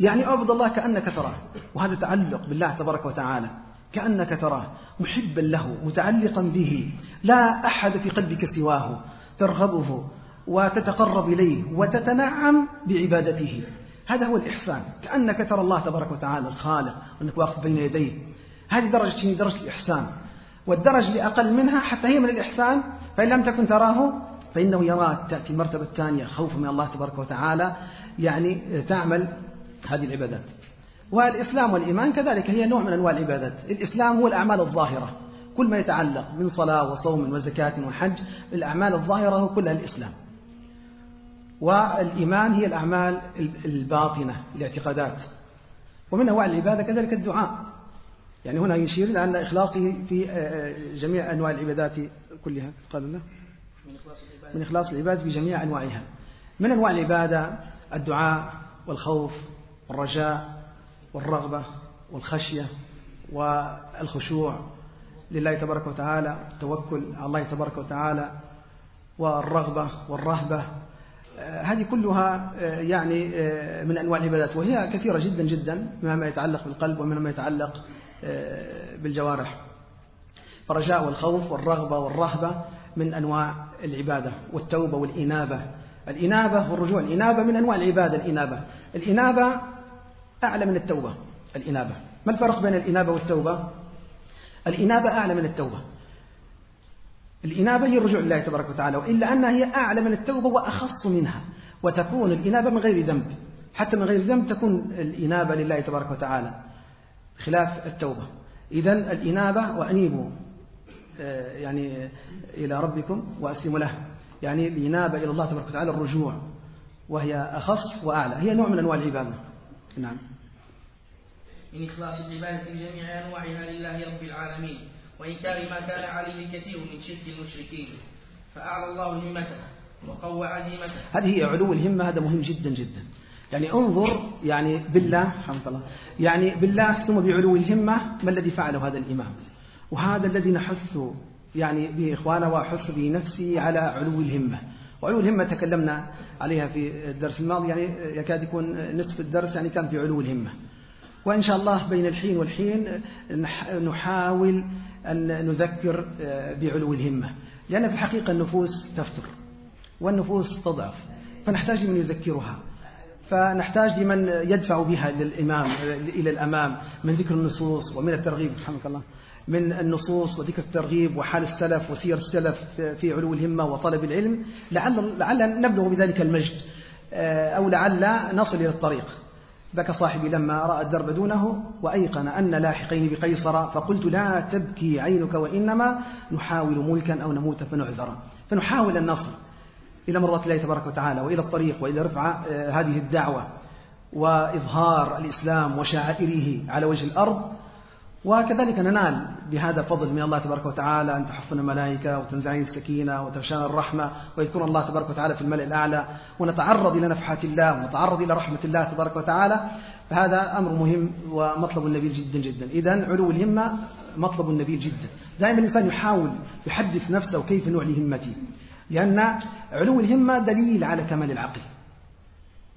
يعني أعبد الله كأنك تراه وهذا تعلق بالله تبارك وتعالى. كأنك تراه محبا له متعلقا به. لا أحد في قلبك سواه ترغبه وتتقرب إليه وتتنعم بعبادته. هذا هو الإحسان. كأنك ترى الله تبارك وتعالى الخالق وأنك واقف بين يديه. هذه درجة درجة الإحسان. والدرجة اللي أقل منها حتى هي من الإحسان فإن لم تكن تراه فإنه يراك تأتي المرتبة الثانية خوف من الله تبارك وتعالى يعني تعمل هذه العبادات. والإسلام والإيمان كذلك هي نوع من أنواع العبادات. الإسلام هو الأعمال الظاهرة. كل ما يتعلق من صلاة وصوم وزكاة وحج الأعمال الظاهرة هو كلها الإسلام. والإيمان هي الأعمال الباطنة الاعتقادات. ومن أنواع العبادة كذلك الدعاء. يعني هنا يشير إلى أن إخلاصه في آه، آه، جميع أنواع العبادات كلها. قال الله من إخلاص العبادة. في جميع أنواعها. من أنواع العبادة؟ الدعاء والخوف والرجاء والرغبة والخشية والخشوع لله تبارك وتعالى التوكل على الله تبارك وتعالى والرغبة والرهبة. آه، هذه كلها آه، يعني آه، من أنواع العبادات. وهي كثيرة جدا جدا مما يتعلق بالقلب ومما يتعلق بالجوارح. الرجاء والخوف والرغبة والرهبة من أنواع العبادة والتوبة والإنابة. الإنابة والرجوع الإنابة من أنواع العبادة الإنابة. الإنابة أعلى من التوبة. الإنابة. ما الفرق بين الإنابة والتوبة؟ الإنابة أعلى من التوبة. الإنابة هي الرجوع لله تبارك وتعالى وإلا أنها هي أعلى من التوبة وأخص منها. وتكون الإنابة من غير ذنب. حتى من غير ذنب تكون الإنابة لله تبارك وتعالى خلاف التوبة. إذا الإنابة وأنيبوا. يعني إلى ربكم وأسلموا له. يعني الإنابة إلى الله تبارك وتعالى الرجوع. وهي أخص وأعلى. هي نوع من أنواع العبادة. نعم. من إخلاص العبادة جميع أنواعها لله رب العالمين وإنكار ما كان عليه الكثير من شرك المشركين فأعلى الله همته وقوى عزيمته. هذه هي علو الهمة. هذا مهم جدا جدا. يعني انظر يعني بالله حمد الله يعني بالله ثم بعلو الهمة ما الذي فعله هذا الإمام؟ وهذا الذي نحث يعني به إخوانا وأحث به نفسي على علو الهمة. وعلو الهمة تكلمنا عليها في الدرس الماضي يعني يكاد يكون نصف الدرس يعني كان في علو الهمة. وإن شاء الله بين الحين والحين نحاول أن نذكر بعلو الهمة. لأن في الحقيقة النفوس تفتر والنفوس تضعف فنحتاج من يذكرها. فنحتاج لمن يدفع بها للإمام إلى الأمام من ذكر النصوص ومن الترغيب. رحمك الله. من النصوص وذكر الترغيب وحال السلف وسير السلف في علو الهمة وطلب العلم لعل, لعل نبلغ بذلك المجد. آه، أو لعل نصل إلى الطريق. بكى صاحبي لما رأى الدرب دونه وأيقن أن لاحقين بقيصر فقلت لا تبكي عينك وإنما نحاول ملكا أو نموت فنعذر. فنحاول أن نصل إلى مرضات الله تبارك وتعالى وإلى الطريق وإلى رفع آه، هذه الدعوة وإظهار الإسلام وشعائره على وجه الأرض. وكذلك ننال بهذا فضل من الله تبارك وتعالى أن تحفنا الملائكة وتنزعين السكينة وتغشانا الرحمة ويذكرنا الله تبارك وتعالى في الملأ الأعلى ونتعرض إلى نفحات الله ونتعرض إلى رحمة الله تبارك وتعالى. فهذا أمر مهم ومطلب نبيل جدا جدا. إذا علو الهمة مطلب نبيل جدا. دائما الإنسان يحاول يحدث نفسه كيف نعلي همتي لأن علو الهمة دليل على كمال العقل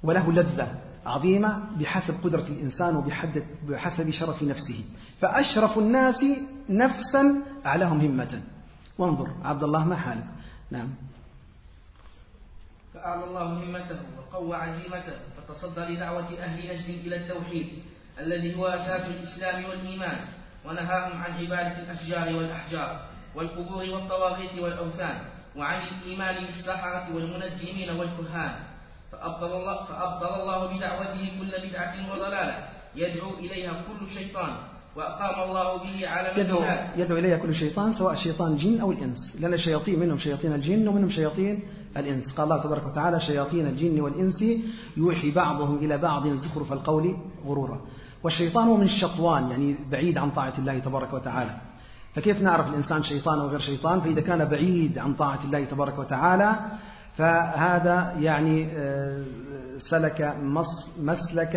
وله لذة. عظيمة بحسب قدرة الإنسان وبحسب شرف نفسه. فأشرف الناس نفسا أعلاهم همة. وانظر عبد الله ما حالك؟ نعم. فأعلى الله همته وقوى عزيمته فتصدى لدعوة أهل نجد إلى التوحيد الذي هو أساس الإسلام والإيمان ونهاهم عن عبادة الأشجار والأحجار والقبور والطواغيت والأوثان وعن الإيمان بالسحرة والمنجمين والكهان فأبطل الله, فأبطل الله بدعوته كل بدعة وضلالة. يدعو إليها كل شيطان. وأقام الله به على يدعو, يدعو إليها كل شيطان سواء شيطان الجن أو الإنس. لأن الشياطين منهم شياطين الجن ومنهم شياطين الإنس. قال الله تبارك وتعالى شياطين الجن والإنس يوحي بعضهم إلى بعض زخرف القول غرورا. والشيطان هو من الشطوان يعني بعيد عن طاعة الله تبارك وتعالى. فكيف نعرف الإنسان شيطان أو غير شيطان؟ فإذا كان بعيد عن طاعة الله تبارك وتعالى فهذا يعني آه، سلك مسلك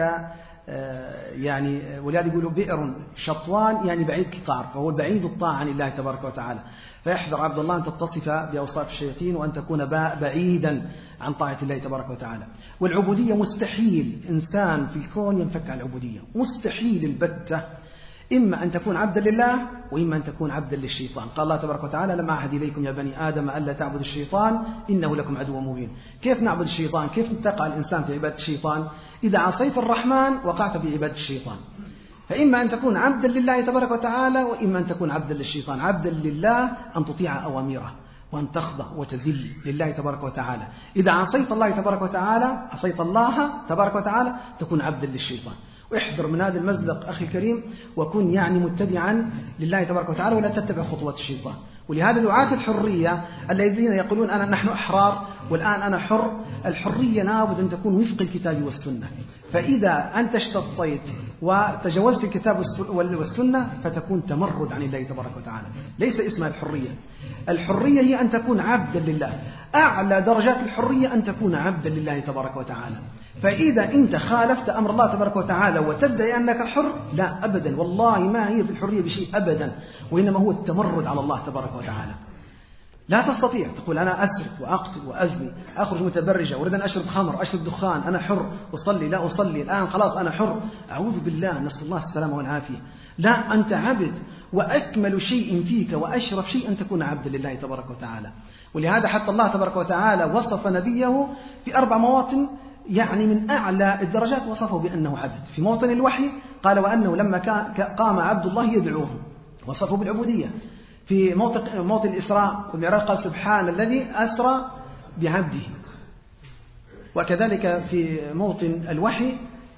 آه، يعني ولهذا يقولوا بئر شطوان يعني بعيد الطاعة فهو بعيد الطاعة عن الله تبارك وتعالى. فيحذر عبد الله أن تتصف بأوصاف الشياطين وأن تكون بعيدا عن طاعة الله تبارك وتعالى. والعبودية مستحيل إنسان في الكون ينفك عن العبودية. مستحيل البتة إما أن تكون عبدا لله وإما أن تكون عبدا للشيطان. قال الله تبارك وتعالى لما أعهد إليكم يا بني آدم ألا تعبد الشيطان إنه لكم عدو مبين. كيف نعبد الشيطان؟ كيف تقع الإنسان في عبادة الشيطان؟ إذا عصيت الرحمن وقعت في عبادة الشيطان. فإما أن تكون عبدا لله تبارك وتعالى وإما أن تكون عبدا للشيطان. عبدا لله أن تطيع أوامره وأن تخضع وتذل لله تبارك وتعالى. إذا عصيت الله تبارك وتعالى عصيت الله تبارك وتعالى تكون عبدا للشيطان. واحذر من هذا المزلق أخي الكريم وكن يعني متبعا لله تبارك وتعالى ولا تتبع خطوات الشيطان. ولهذا دعاة الحرية الذين يقولون أنا نحن أحرار والآن أنا حر. الحرية لابد أن تكون وفق الكتاب والسنة. فإذا أنت اشتطيت وتجاوزت الكتاب والسنة فتكون تمرد عن الله تبارك وتعالى. ليس اسمها الحرية. الحرية هي أن تكون عبدا لله. أعلى درجات الحرية أن تكون عبدا لله تبارك وتعالى. فإذا أنت خالفت أمر الله تبارك وتعالى وتدعي أنك حر لا أبدا. والله ما هي في الحرية بشيء أبدا. وإنما هو التمرد على الله تبارك وتعالى. لا تستطيع. تقول أنا أسرق وأقتل وأزني أخرج متبرجة أريد أن أشرب خمر أشرب دخان أنا حر. أصلي؟ لا أصلي. الآن خلاص أنا حر. أعوذ بالله. نسأل الله السلامة والعافية. لا أنت عبد. وأكمل شيء فيك وأشرف شيء أن تكون عبدا لله تبارك وتعالى. ولهذا حتى الله تبارك وتعالى وصف نبيه في أربع مواطن يعني من أعلى الدرجات وصفه بأنه عبد. في موطن الوحي قال وأنه لما قام عبد الله يدعوه. وصفه بالعبودية. في موطن, الإسراء والمعراج قال سبحان الذي أسرى بعبده. وكذلك في موطن الوحي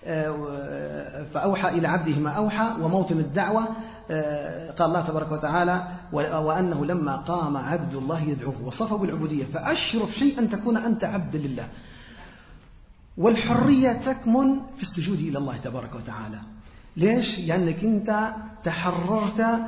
آه، فأوحى إلى عبده ما أوحى. وموطن الدعوة آه، قال الله تبارك وتعالى وأنه لما قام عبد الله يدعوه. وصفه بالعبودية. فأشرف شيء أن تكون أنت عبد لله. والحرية تكمن في السجود إلى الله تبارك وتعالى. ليش؟ لأنك أنت تحررت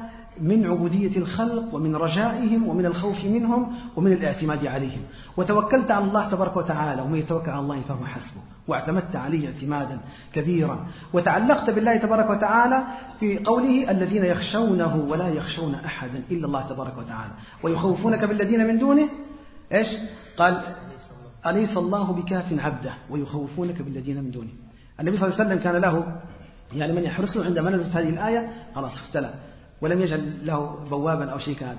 من عبودية الخلق ومن رجائهم ومن الخوف منهم ومن الاعتماد عليهم. وتوكلت على الله تبارك وتعالى ومن يتوكل على الله فهو حسبه واعتمدت عليه اعتمادا كبيرا. وتعلقت بالله تبارك وتعالى في قوله الذين يخشونه ولا يخشون أحدا إلا الله تبارك وتعالى. ويخوفونك بالذين من دونه إيش؟ قال أليس الله بكاف عبده ويخوفونك بالذين من دونه؟ النبي صلى الله عليه وسلم كان له يعني من يحرسه عندما نزلت هذه الآية خلاص اختلى ولم يجعل له بوابا أو شيء كهذا.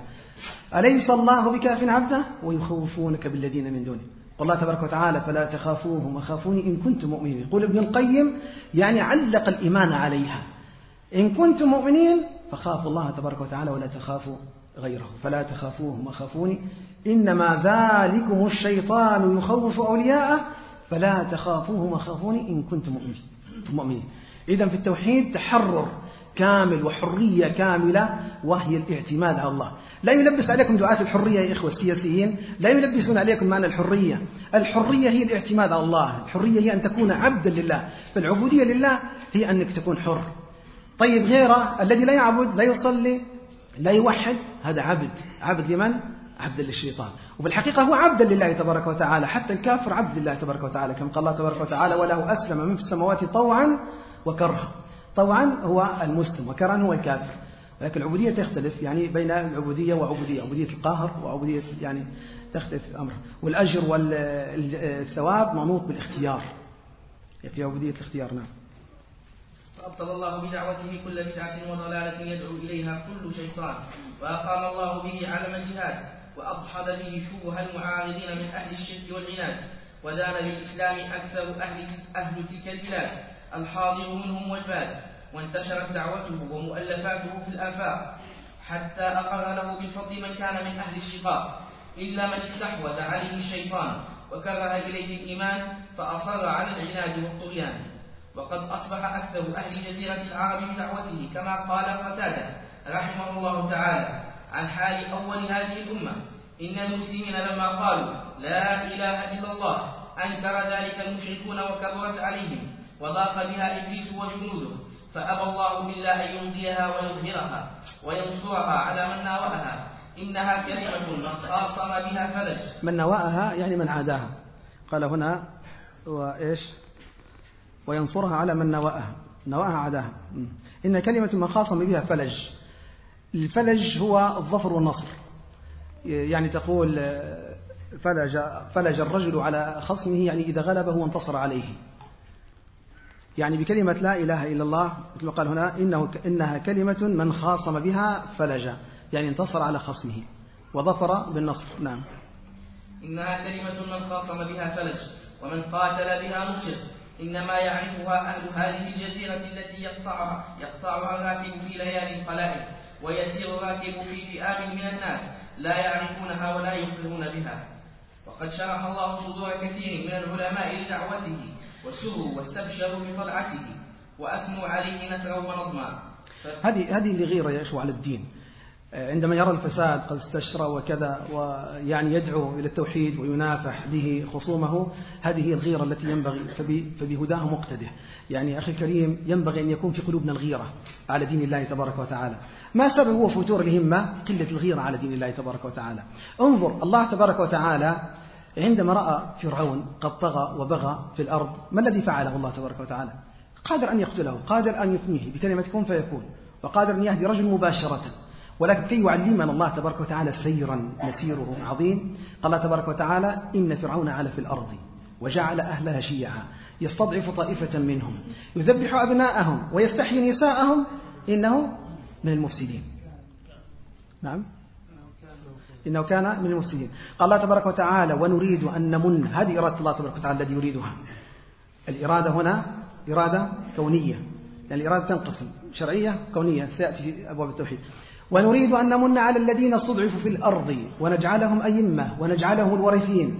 أليس الله بكاف عبده ويخوفونك بالذين من دونه؟ قال الله تبارك وتعالى فلا تخافوهم وخافوني إن كنتم مؤمنين. يقول ابن القيم يعني علق الإيمان عليها. إن كنتم مؤمنين فخافوا الله تبارك وتعالى ولا تخافوا غيره. فلا تخافوهم وخافوني إنما ذلكم الشيطان يخوف أولياءه فلا تخافوهم وخافوني إن كنتم مؤمنين. إذا في التوحيد تحرر كامل وحرية كاملة وهي الاعتماد على الله. لا يلبس عليكم دعاة الحرية يا إخوة السياسيين. لا يلبسون عليكم معنى الحرية. الحرية هي الاعتماد على الله. الحرية هي أن تكون عبدا لله. فالعبودية لله هي أنك تكون حر. طيب غيره الذي لا يعبد لا يصلي لا يوحد هذا عبد. عبد لمن؟ عبد للشيطان. وفي الحقيقة هو عبد لله تبارك وتعالى حتى الكافر عبد لله تبارك وتعالى كما قال الله تبارك وتعالى وله أسلم من في السماوات طوعا وكرها. طوعا هو المسلم وكرها هو الكافر. ولكن العبودية تختلف يعني بين العبودية وعبودية عبودية القاهر وعبودية يعني تختلف الأمر والأجر والثواب منوط بالاختيار. في عبودية الاختيار نعم. فأبطل الله بدعوته كل بدعة وضلالة يدعو إليها كل شيطان وأقام الله به علم الجهاد. وأضحد به شبه المعارضين من أهل الشرك والعناد ودان للإسلام أكثر أهل, أهل تلك البلاد الحاضر منهم والباد وانتشرت دعوته ومؤلفاته في الآفاق حتى أقر له بالفضل من كان من أهل الشقاق إلا من استحوذ عليه الشيطان وكره إليه الإيمان فأصر على العناد والطغيان. وقد أصبح أكثر أهل جزيرة العرب بدعوته كما قال قتادة رحمه الله تعالى عن حال أول هذه الأمة. إن المسلمين لما قالوا لا إله إلا الله أنكر ذلك المشركون وكبرت عليهم وضاق بها إبليس وجنوده فأبى الله إلا أن يمضيها ويظهرها وينصرها على من ناوأها. إنها كلمة من خاصم بها فلج. من نواءها يعني من عاداها. قال هنا وإيش؟ وينصرها على من نواءها نواءها عداها إن كلمة من خاصم بها فلج. الفلج هو الظفر والنصر. يعني تقول فلج, فلج الرجل على خصمه يعني إذا غلبه وانتصر عليه. يعني بكلمة لا إله إلا الله مثل ما قال هنا إنه إنها كلمة من خاصم بها فلج يعني انتصر على خصمه. وظفر بالنصر. نعم. إنها كلمة من خاصم بها فلج ومن قاتل بها نصر. إنما يعرفها أهل هذه الجزيرة التي يقطعها يقطعها الراكب في ليالي القلائل ويسير الراكب في فئام من الناس لا يعرفونها ولا يقرون بها. وقد شرح الله صدور كثير من العلماء لدعوته وسروا واستبشروا بطلعته وأثنوا عليه نثرا ونظما. هذه هذه اللي غيرة يا إخوة على الدين. عندما يرى الفساد قد استشرى وكذا ويعني يدعو إلى التوحيد وينافح به خصومه هذه هي الغيرة التي ينبغي فبهداه مقتده يعني أخي الكريم ينبغي أن يكون في قلوبنا الغيرة على دين الله تبارك وتعالى. ما سبب هو فتور الهمة؟ قلة الغيرة على دين الله تبارك وتعالى. انظر الله تبارك وتعالى عندما رأى فرعون قد طغى وبغى في الأرض ما الذي فعله الله تبارك وتعالى؟ قادر أن يقتله قادر أن يفنيه بكلمة كن فيكون وقادر أن يهدي رجل مباشرة. ولكن كي يعلمنا الله تبارك وتعالى سيرا مسيره عظيم قال الله تبارك وتعالى إن فرعون علا في الأرض وجعل أهلها شيعا يستضعف طائفة منهم يذبح أبناءهم ويستحيي نساءهم إنه من المفسدين. نعم؟ إنه كان من المفسدين. قال الله تبارك وتعالى ونريد أن نمن. هذه إرادة الله تبارك وتعالى الذي يريدها. الإرادة هنا إرادة كونية يعني الإرادة تنقسم شرعية كونية سيأتي في أبواب التوحيد. ونريد أن نمن على الذين استضعفوا في الأرض ونجعلهم أئمة ونجعلهم الورثين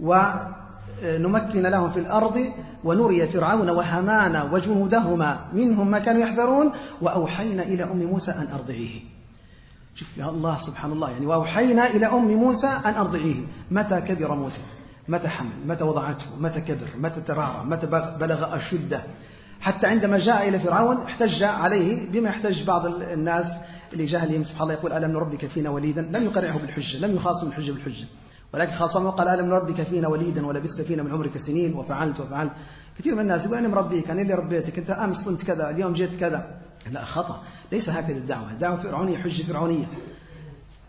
ونمكن لهم في الأرض ونري فرعون وهامان وجنودهما منهم ما كانوا يحذرون وأوحينا إلى أم موسى أن أرضعيه. شوف يا الله سبحان الله. يعني وأوحينا إلى أم موسى أن أرضعيه. متى كبر موسى؟ متى حمل؟ متى وضعته؟ متى كبر؟ متى ترعرع متى بلغ أشده؟ حتى عندما جاء إلى فرعون احتج عليه بما يحتج بعض الناس. لجهلهم سبحان الله يقول ألم نربك فينا وليدا؟ لم يقرعه بالحجة لم يخاصم الحجة بالحجة. ولكن خاصمه وقال ألم نربك فينا وليدا ولبثت فينا من عمرك سنين؟ وفعلت وفعلت. كثير من الناس يقول أنا مربيك أنا اللي ربيتك أنت أمس كنت كذا اليوم جيت كذا. لا خطأ. ليس هكذا الدعوة. الدعوة فرعونية حجة فرعونية.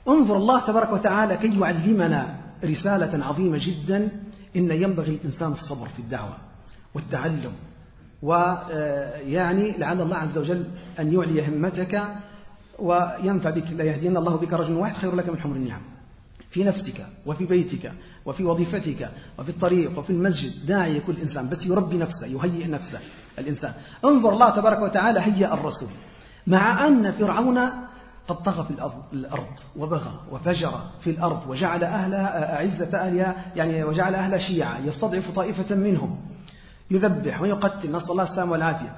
انظر الله تبارك وتعالى كي يعلمنا رسالة عظيمة جدا. إن ينبغي الإنسان الصبر في الدعوة والتعلم. ويعني لعل الله عز وجل أن يعلي همتك وينفع بك لا يهدين الله بك رجل واحد خير لك من حمر النعم. في نفسك وفي بيتك وفي وظيفتك وفي الطريق وفي المسجد داعي كل إنسان بس يربي نفسه يهيئ نفسه الإنسان. انظر الله تبارك وتعالى هيأ الرسول. مع أن فرعون قد طغى في الأرض وبغى وفجر في الأرض وجعل أهلها أعزة أهلها يعني وجعل أهلها شيعا يستضعف طائفة منهم. يذبح ويقتل نسأل الله السلامة والعافية.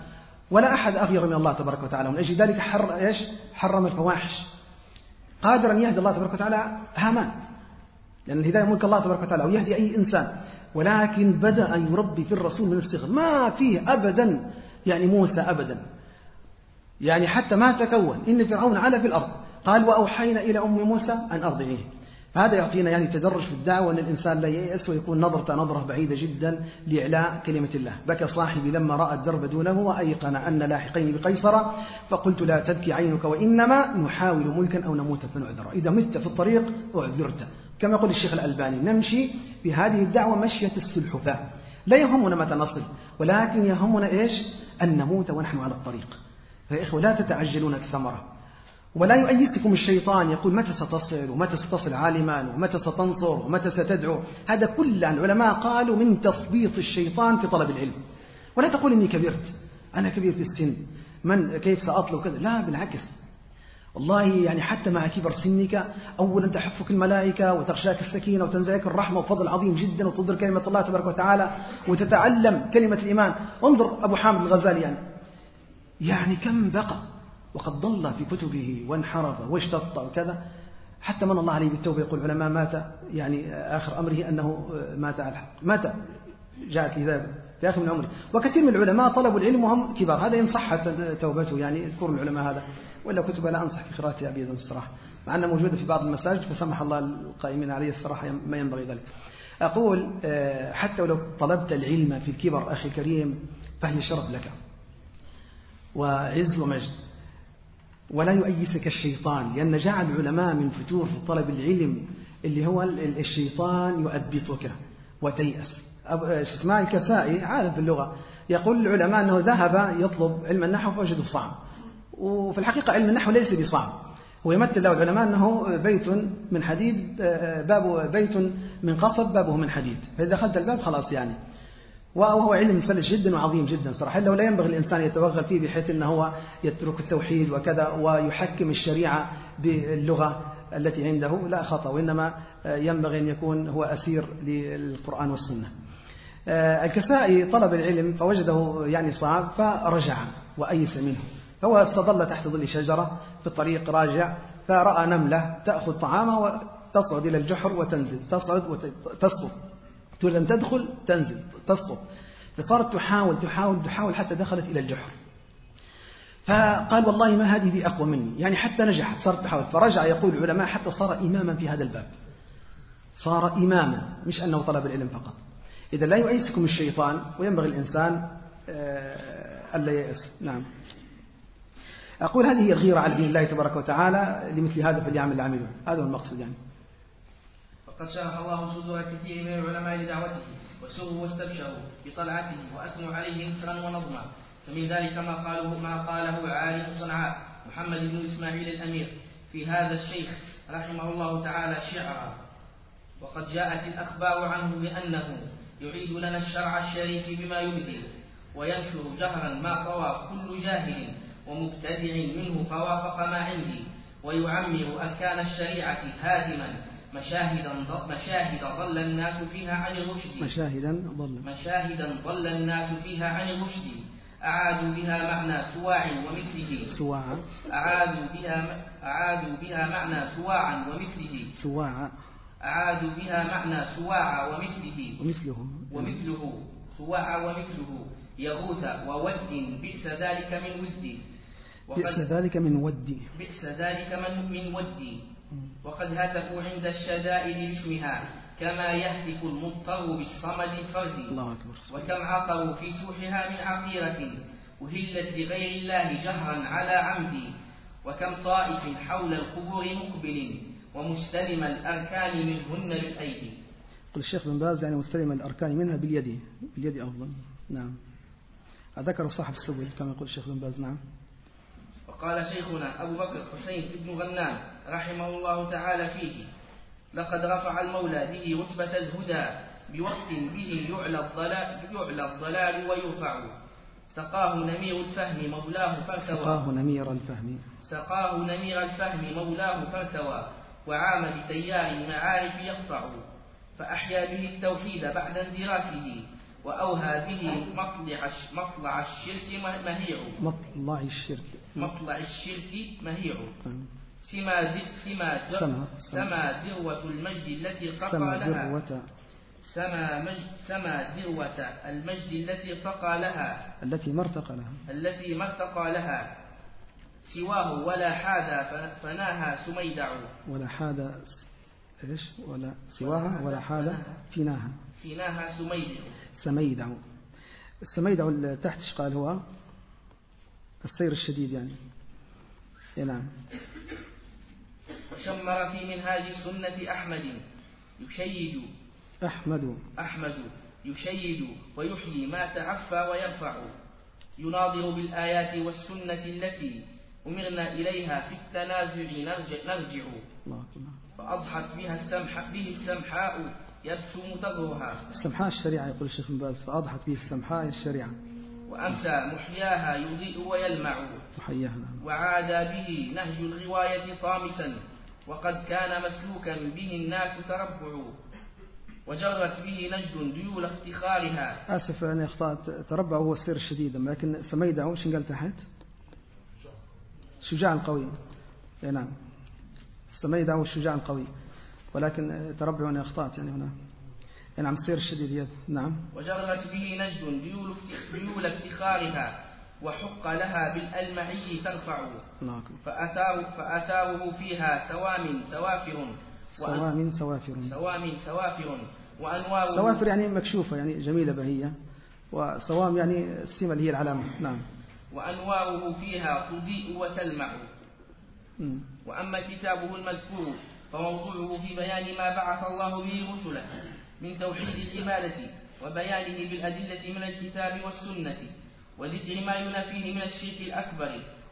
ولا أحد أغير من الله تبارك وتعالى. ومن أجل ذلك حر إيش؟ حرم الفواحش. قادر أن يهدي الله تبارك وتعالى هامان. لأن الهداية ملك الله تبارك وتعالى ويهدي أي إنسان. ولكن بدأ يربي في الرسول من الصغر ما فيه أبدا يعني موسى أبدا. يعني حتى ما تكون إن فرعون علا في الأرض. قال وأوحينا إلى أم موسى أن أرضعيه. هذا يعطينا يعني تدرج في الدعوة أن الإنسان لا ييأس ويكون نظرته نظرة بعيدة جدا لإعلاء كلمة الله. بكى صاحبي لما رأى الدرب دونه وأيقن أن لاحقين بقيصر فقلت لا تبكي عينك وإنما نحاول ملكا أو نموت فنعذر. إذا مت في الطريق أعذرت. كما يقول الشيخ الألباني نمشي في هذه الدعوة مشية السلحفاة. لا يهمنا متى نصل ولكن يهمنا إيش؟ أن نموت ونحن على الطريق. فيا إخوة لا تتعجلون الثمرة. ولا يؤيسكم الشيطان يقول متى ستصل ومتى ستصل عالما ومتى ستنصر ومتى ستدعو؟ هذا كل العلماء قالوا من تثبيط الشيطان في طلب العلم. ولا تقول إني كبرت أنا كبير في السن. من كيف سأطلب كذا؟ لا بالعكس. والله يعني حتى مع كبر سنك أولا تحفك الملائكة وتغشاك السكينة وتنزلك الرحمة وفضل عظيم جدا وتظهر كلمة الله تبارك وتعالى وتتعلم كلمة الإيمان. انظر أبو حامد الغزالي يعني. يعني كم بقى؟ وقد ضل في كتبه وانحرف واشتط وكذا حتى من الله عليه بالتوبة يقول العلماء مات يعني آخر أمره أنه مات على الحق. مات جاءت لذلك في آخر من عمره. وكثير من العلماء طلبوا العلم وهم كبار. هذا إن صحت توبته يعني اذكر العلماء هذا. ولا كتب لا أنصح في قراءتها أبيضا الصراحة مع أنها موجودة في بعض المساجد فسمح الله القائمين عليه الصراحة ما ينبغي ذلك. أقول حتى ولو طلبت العلم في الكبر أخي الكريم فهي شرف لك. وعز ومجد. ولا يؤيسك الشيطان لأن جعل العلماء من فتور في طلب العلم اللي هو الشيطان يؤبطك وتيأس. اسماء الكسائي عالم في اللغة يقول العلماء أنه ذهب يطلب علم النحو فوجده صعب. وفي الحقيقة علم النحو ليس بصعب. هو يمثل له العلماء أنه بيت من حديد باب بيت من قصب بابه من حديد. فإذا دخلت الباب خلاص يعني. وهو علم سلس جدا وعظيم جدا صراحة. إلا ولا ينبغي الإنسان يتوغل فيه بحيث أنه هو يترك التوحيد وكذا ويحكم الشريعة باللغة التي عنده لا خطأ وإنما ينبغي أن يكون هو أسير للقرآن والسنة. الكسائي طلب العلم فوجده يعني صعب فرجع وأيس منه. فهو استظل تحت ظل شجرة في الطريق راجع فرأى نملة تأخذ طعامها وتصعد إلى الجحر وتنزل تصعد وتسقط تريد أن تدخل تنزل تسقط فصارت تحاول تحاول تحاول حتى دخلت إلى الجحر. فقال والله ما هذه بأقوى مني. يعني حتى نجحت صارت تحاول. فرجع يقول العلماء حتى صار إماما في هذا الباب. صار إماما مش أنه طلب العلم فقط. إذا لا يؤيسكم الشيطان وينبغي الإنسان ألا يأس نعم. أقول هذه هي الغيرة على دين الله تبارك وتعالى لمثل هذا فليعمل العاملون. هذا هو المقصد يعني. وقد شرح الله صدور كثير من العلماء لدعوته وسروا واستبشروا بطلعته وأثنوا عليه ذكرا ونظما. فمن ذلك ما قاله ما قاله عالم صنعاء محمد بن إسماعيل الأمير. في هذا الشيخ رحمه الله تعالى شعرا. وقد جاءت الأخبار عنه بأنه يعيد لنا الشرع الشريف بما يبدي وينشر جهرا ما طوى كل جاهل ومبتدع منه فوافق ما عندي ويعمر أركان الشريعة هادما مشاهدا مشاهد ضل الناس فيها عن الرشد. مشاهدا ضل. مشاهدا ضل الناس فيها عن الرشد. أعادوا بها معنى سواع ومثله. سواع. أعادوا بها أعادوا بها معنى سواعا ومثله. سواع. أعادوا بها معنى سواع ومثله. ومثله. ومثله. سواع ومثله. يغوث وود بئس ذلك من ودي بئس ذلك من ودي. بئس ذلك من من ودي. وقد هتفوا عند الشدائد باسمها كما يهتف المضطر بالصمد الفردي الله أكبر. وكم عقروا في سوحها من عقيرة أهلت لغير الله جهرا على عمد. وكم طائف حول القبور مقبل ومستلم الأركان منهن بالأيدي قل الشيخ بن باز يعني مستلم الأركان منها باليد. باليد أفضل. نعم. ذكر صاحب السبل كما يقول الشيخ بن باز. نعم. وقال شيخنا أبو بكر حسين بن غنام رحمه الله تعالى فيه لقد رفع المولى به رتبة الهدى بوقت به يعلى الضلال, يعلى الضلال ويرفع. سقاه نمير الفهم مولاه فارتوى. سقاه نمير الفهم. سقاه نمير الفهم مولاه فارتوى وعام بتيار المعارف يقطع. فأحيا به التوحيد بعد اندراسه وأوهى به مطلع مطلع الشرك مهيع. مطلع الشرك. مطلع الشرك مهيع نعم. سما سما سما سما. ذروة المجد التي سما لها. سما مجد سما ذروة المجد التي ارتقى لها. التي ما ارتقى لها. التي ما ارتقى لها. سواه ولا حاذا فناها سميدع. ولا حاذا إيش؟ ولا سواها ولا حاذا فيناها. فيناها سميدع. سميدع. اللي تحت قال هو؟ السير الشديد يعني. نعم. وشمر في منهاج سنة أحمد يشيد. أحمد. أحمد يشيد ويحيي ما تعفى ويرفع يناظر بالآيات والسنة التي أمرنا إليها في التنازع نرجع, نرجع. فأضحت بها السمح به السمحاء يبسم تظهرها السمحاء الشريعة يقول الشيخ بن باز فأضحت به السمحاء الشريعة. وأمسى محياها يضيء ويلمع. وعاد به نهج الغواية طامسا وقد كان مسلوكا به الناس تربع. وجرت به نجد ديول افتخارها آسف أنا أخطأت تربع هو السير الشديد لكن سميدع وش قال تحت؟ شجاع القوي نعم. سميدع هو الشجاع القوي ولكن تربع أنا أخطأت يعني هنا. نعم السير الشديد نعم. وجرت به نجد ذيول افتخارها وحق لها بالألمعي ترفع. نعم. فأثار فأثاره فيها سوام سوافر. سوام سوافر. سوام سوافر. وأنوار سوافر يعني مكشوفة يعني جميلة بهية. وسوام يعني السمة اللي هي العلامة. نعم. وأنواره فيها تضيء وتلمع. وأما كتابه المذكور فموضوعه في بيان ما بعث الله به رسله. من توحيد العبادة وبيانه بالأدلة من الكتاب والسنة وذكر ما ينافيه من الشرك الأكبر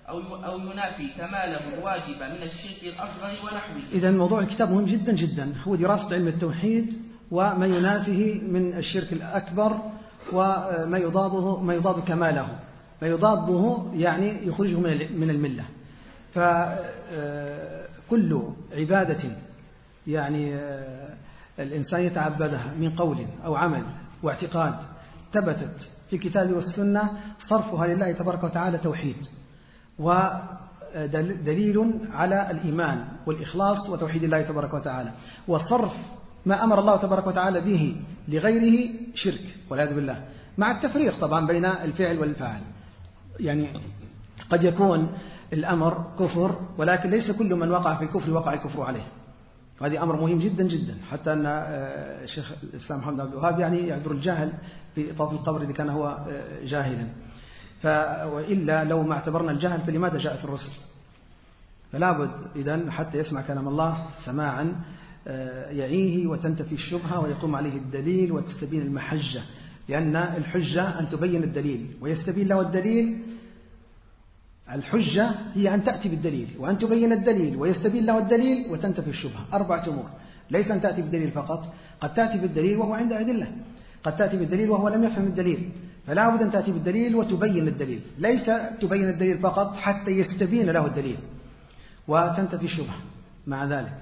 أو أو ينافي كماله الواجب من الشرك الأصغر ونحوه. إذا موضوع الكتاب مهم جدا جدا. هو دراسة علم التوحيد وما ينافيه من الشرك الأكبر وما يضاده ما يضاد كماله. ما يضاده يعني يخرجه من الملة. فكل عبادة يعني الإنسان يتعبدها من قول أو عمل واعتقاد ثبتت في الكتاب والسنة صرفها لله تبارك وتعالى توحيد ودليل على الإيمان والإخلاص وتوحيد الله تبارك وتعالى وصرف ما أمر الله تبارك وتعالى به لغيره شرك والعياذ بالله مع التفريق طبعا بين الفعل والفاعل. يعني قد يكون الأمر كفر ولكن ليس كل من وقع في الكفر وقع الكفر عليه. وهذه أمر مهم جدا جدا. حتى أن الشيخ آه، الإسلام محمد عبد الوهاب يعني يعذر الجهل في طواف القبر إذا كان هو آه، جاهلا. وإلا لو ما اعتبرنا الجهل فلماذا جاء في الرسل؟ فلا بد إذا حتى يسمع كلام الله سماعا آه، يعيه وتنتفي الشبهة ويقوم عليه الدليل وتستبين المحجة. لأن الحجة أن تبين الدليل ويستبين له الدليل الحجة هي أن تأتي بالدليل وأن تبين الدليل ويستبين له الدليل وتنتفي الشبهة. أربعة أمور ليس أن تأتي بالدليل فقط قد تأتي بالدليل وهو عند أدلة. قد تأتي بالدليل وهو لم يفهم الدليل. فلا بد أن تأتي بالدليل وتبين الدليل. ليس تبين الدليل فقط حتى يستبين له الدليل. وتنتفي الشبهة مع ذلك.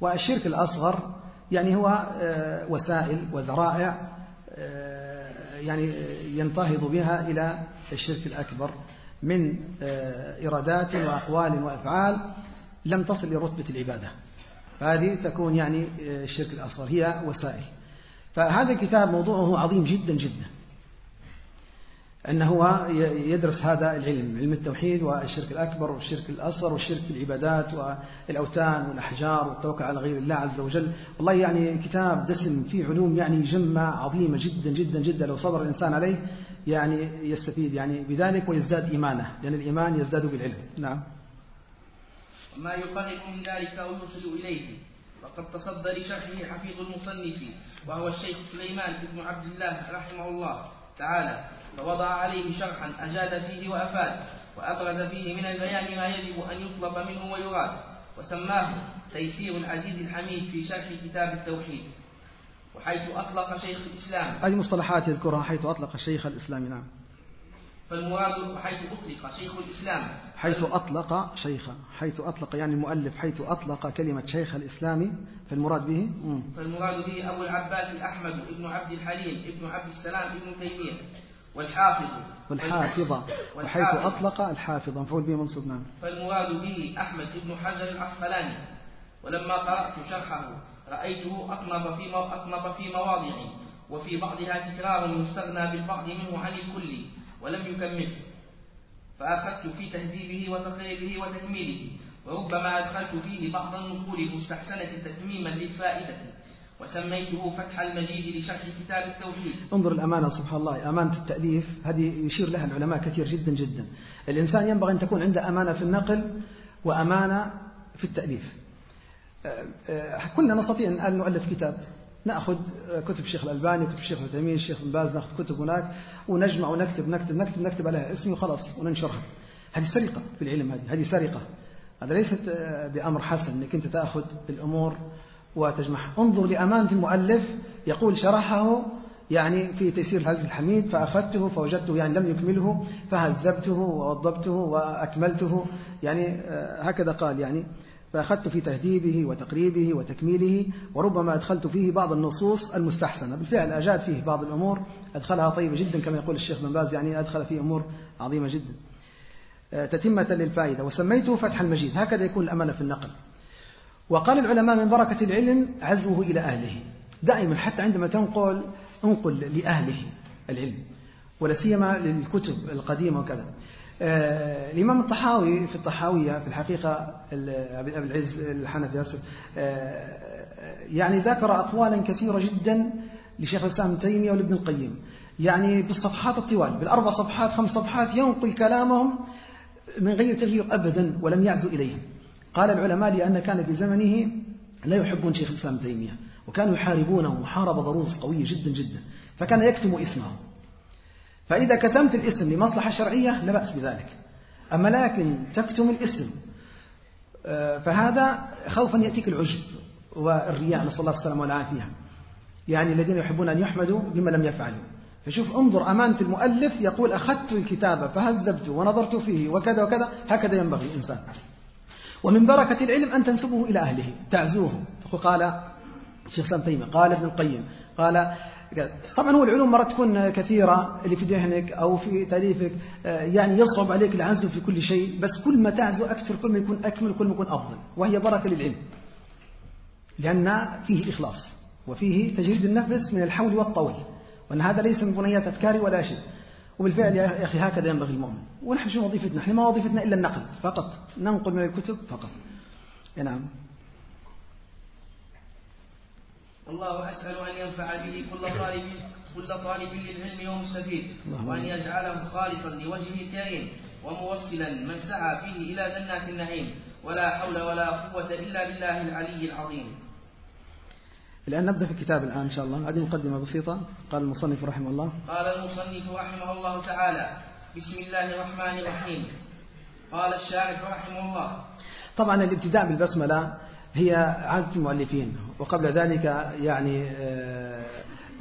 والشرك الأصغر يعني هو آه، وسائل وذرائع آه، يعني ينتهض بها إلى الشرك الأكبر. من آه، إرادات وأقوال وأفعال لم تصل لرتبة العبادة. فهذه تكون يعني الشرك الأصغر هي وسائل. فهذا الكتاب موضوعه عظيم جدا جدا. أنه هو يدرس هذا العلم علم التوحيد والشرك الأكبر والشرك الأصغر والشرك في العبادات والأوثان والأحجار والتوكل على غير الله عز وجل. والله يعني كتاب دسم فيه علوم يعني جمة عظيمة جدا جدا جدا لو صبر الإنسان عليه. يعني يستفيد يعني بذلك ويزداد إيمانه لأن الإيمان يزداد بالعلم. نعم. ما يقرب من ذلك أو يوصل إليه. وقد تصدى لشرحه حفيظ المصنف وهو الشيخ سليمان بن عبد الله رحمه الله تعالى. فوضع عليه شرحا أجاد فيه وأفاد وأبرز فيه من البيان ما يجب أن يطلب منه ويراد. وسماه تيسير العزيز الحميد في شرح كتاب التوحيد. وحيث أطلق شيخ الإسلام. هذه مصطلحات يذكرها حيث أطلق شيخ الإسلام نعم. فالمراد حيث أطلق شيخ الإسلام. حيث أطلق شيخ حيث أطلق يعني المؤلف حيث أطلق كلمة شيخ الإسلام فالمراد به؟ فالمراد به أبو العباس أحمد ابن عبد الحليم ابن عبد السلام ابن تيمية. والحافظ. والحافظة وحيث أطلق الحافظ مفعول به منصوب نعم. فالمراد به أحمد بن حجر العسقلاني ولما قرأت شرحه رأيته أطنب في أطنب في مواضع وفي بعضها تكرار يستغنى بالبعض منه عن الكل ولم يكمله. فأخذت في تهذيبه وتقريبه وتكميله وربما أدخلت فيه بعض النقول المستحسنة تتميما للفائدة وسميته فتح المجيد لشرح كتاب التوحيد. انظر الأمانة سبحان الله أمانة التأليف هذه يشير لها العلماء كثير جدا جدا. الإنسان ينبغي أن تكون عنده أمانة في النقل وأمانة في التأليف. كلنا نستطيع أن نؤلف كتاب. نأخذ كتب الشيخ الألباني كتب الشيخ العثيمين الشيخ بن باز نأخذ كتب هناك ونجمع ونكتب نكتب نكتب نكتب عليها اسمي وخلاص وننشرها. هذه سرقة في العلم هذه هذه سرقة. هذا ليست بأمر حسن أنك أنت تأخذ الأمور وتجمعها. انظر لأمانة المؤلف يقول شرحه يعني في تيسير العزيز الحميد فأخذته فوجدته يعني لم يكمله فهذبته ووضبته وأكملته. يعني آه، هكذا قال يعني. فأخذت في تهذيبه وتقريبه وتكميله وربما أدخلت فيه بعض النصوص المستحسنة. بالفعل أجاد فيه بعض الأمور أدخلها طيبة جدا كما يقول الشيخ بن باز يعني أدخل فيه أمور عظيمة جدا. آه، تتمة للفائدة. وسميته فتح المجيد. هكذا يكون الأمانة في النقل. وقال العلماء من بركة العلم عزوه إلى أهله. دائما حتى عندما تنقل انقل لأهله العلم ولا سيما للكتب القديمة وكذا. الإمام الطحاوي في الطحاوية في الحقيقة أبي العز الحنفي آسف آه يعني ذكر أقوالا كثيرة جدا لشيخ الإسلام ابن تيمية ولابن القيم. يعني بالصفحات الطوال بالأربع صفحات خمس صفحات ينقل كلامهم من غير تغيير أبدا ولم يعزو إليه. قال العلماء لأن كان في زمنه لا يحبون شيخ الإسلام تيمية وكانوا يحاربونه محاربة ضروس قوية جدا جدا فكان يكتم اسمه. فإذا كتمت الاسم لمصلحة شرعية لا بأس بذلك. أما لكن تكتم الاسم آه، فهذا خوفا يأتيك العجب والرياء نسأل الله السلامة والعافية. يعني الذين يحبون أن يحمدوا بما لم يفعلوا. فشوف انظر أمانة المؤلف يقول أخذت الكتاب فهذبت ونظرت فيه وكذا وكذا هكذا ينبغي الإنسان. ومن بركة العلم أن تنسبه إلى أهله تعزوه. قال الشيخ سلام تيمية قال ابن القيم قال طبعا هو العلوم مرة تكون كثيرة اللي في ذهنك أو في تأليفك يعني يصعب عليك العزو في كل شيء بس كل ما تعزو أكثر كل ما يكون أكمل كل ما يكون أفضل وهي بركة للعلم. لأن فيه إخلاص وفيه تجريد النفس من الحول والطول وأن هذا ليس من بنيات أفكاري ولا شيء. وبالفعل يا أخي هكذا ينبغي المؤمن. ونحن شو وظيفتنا؟ نحن ما وظيفتنا إلا النقل فقط. ننقل من الكتب فقط. نعم. الله أسأل أن ينفع به كل طالب كل طالب للعلم ومستفيد وأن يجعله خالصا لوجهه الكريم وموصلا من سعى فيه إلى جنات النعيم. ولا حول ولا قوة إلا بالله العلي العظيم. الآن نبدأ في الكتاب الآن إن شاء الله. هذه مقدمة بسيطة. قال المصنف رحمه الله. قال المصنف رحمه الله تعالى بسم الله الرحمن الرحيم. قال الشارح رحمه الله طبعا الابتداء بالبسملة هي عادة المؤلفين وقبل ذلك يعني آه،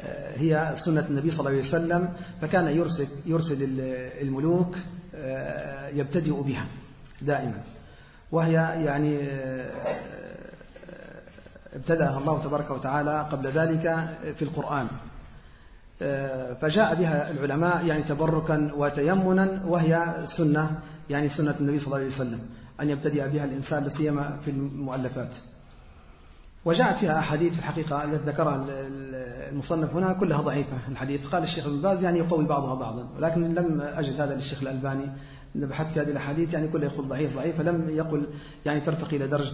آه، هي سنة النبي صلى الله عليه وسلم فكان يرسل, يرسل الملوك آه، يبتدئ بها دائما. وهي يعني ابتدأها الله تبارك وتعالى قبل ذلك في القرآن. فجاء بها العلماء يعني تبركا وتيمنا وهي سنة يعني سنة النبي صلى الله عليه وسلم. أن يبتدئ بها الإنسان لسيما في المؤلفات. وجاءت فيها أحاديث في الحقيقة التي ذكرها المصنف هنا كلها ضعيفة الحديث. قال الشيخ ابن باز يعني يقوي بعضها بعضا ولكن لم أجد هذا للشيخ الألباني. بحث هذه الأحاديث يعني كلها يقول ضعيف ضعيف فلم يقل يعني ترتقي إلى درجة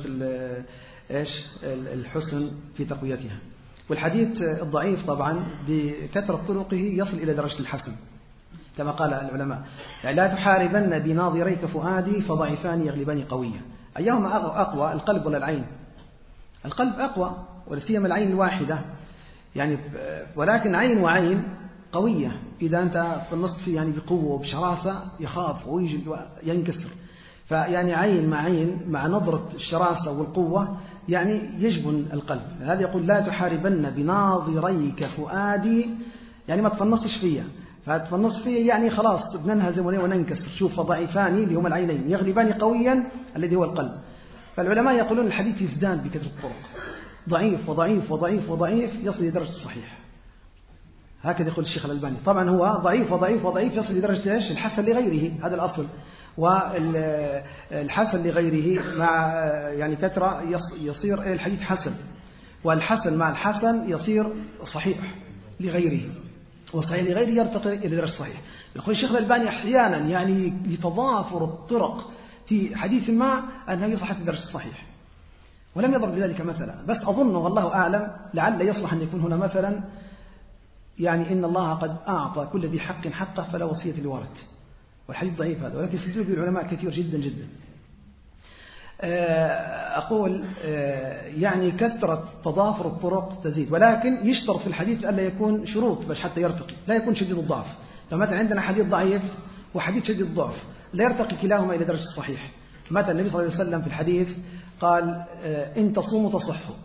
إيش؟ الحسن في تقويتها. والحديث الضعيف طبعا بكثرة طرقه يصل إلى درجة الحسن. كما قال العلماء. يعني لا تحاربن بناظريك فؤادي فضعفان يغلبان قوية أيهما أقوى؟ القلب ولا العين؟ القلب أقوى ولا سيما العين الواحدة. يعني ولكن عين وعين قوية. إذا أنت في النصف يعني بقوة وبشراسة يخاف ويجي ينكسر فيعني عين مع عين مع نظرة الشراسة والقوة يعني يجبن القلب. هذا يقول لا تحاربن بناظريك فؤادي. يعني ما تفنصش فيا. فتفنص فيه يعني خلاص بننهزم وننكسر. شوف ضعيفان اللي هما العينين يغلبان قويا الذي هو القلب. فالعلماء يقولون الحديث يزدان بكثرة الطرق. ضعيف وضعيف وضعيف وضعيف يصل لدرجة الصحيح هكذا يقول الشيخ الألباني. طبعا هو ضعيف وضعيف وضعيف يصل لدرجة إيش؟ الحسن لغيره هذا الأصل. والحسن لغيره مع يعني كثرة يصير إيه؟ الحديث حسن. والحسن مع الحسن يصير صحيح لغيره. والصحيح لغيره يرتقي إلى درجة الصحيح يقول الشيخ الألباني أحيانا يعني لتضافر الطرق في حديث ما أنه يصح في درجة الصحيح ولم يضرب بذلك مثلا. بس أظن والله أعلم لعل يصلح أن يكون هنا مثلا يعني إن الله قد أعطى كل ذي حق حقه فلا وصية لورث والحديث ضعيف هذا. ولكن استدل به العلماء كثير جدا جدا. أقول آه، يعني كثرة تضافر الطرق تزيد. ولكن يشترط في الحديث ألا يكون شروط باش حتى يرتقي. لا يكون شديد الضعف. لو مثلا عندنا حديث ضعيف وحديث شديد الضعف لا يرتقي كلاهما إلى درجة الصحيح. مثلا النبي صلى الله عليه وسلم في الحديث قال آه، إن تصوموا تصحوا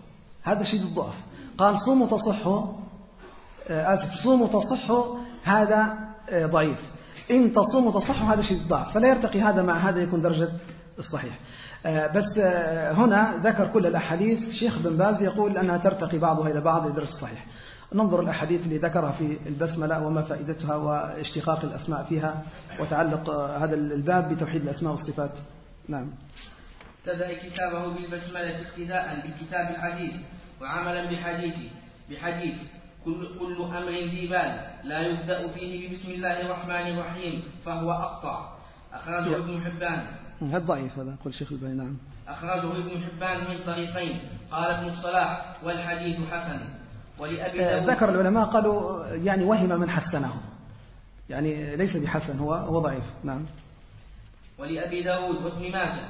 هذا شديد الضعف. قال صوموا تصحوا آسف صوموا تصحوا هذا ضعيف. إن تصوموا تصحوا هذا شديد الضعف. فلا يرتقي هذا مع هذا يكون درجة الصحيح. آه، بس آه، هنا ذكر كل الأحاديث. شيخ بن باز يقول أنها ترتقي بعضها إلى بعض لدرس الصحيح ننظر الأحاديث اللي ذكرها في البسملة وما فائدتها واشتقاق الأسماء فيها وتعلق آه، هذا الباب بتوحيد الأسماء والصفات. نعم. ابتدأ كتابه بالبسملة اقتداء بالكتاب العزيز وعملا بحديثه بحديث. كل, كل أمر ذي بال لا يبدأ فيه بسم الله الرحمن الرحيم فهو أقطع. أخرجه ابن حبان. هذا ضعيف هذا؟ قول شيخ الباني نعم. أخرجه ابن حبان من طريقين. قال ابن الصلاح والحديث حسن. ولأبي آه ذكر العلماء قالوا يعني وهم من حسنه. يعني ليس بحسن هو هو ضعيف. نعم. ولأبي داود وابن ماجه.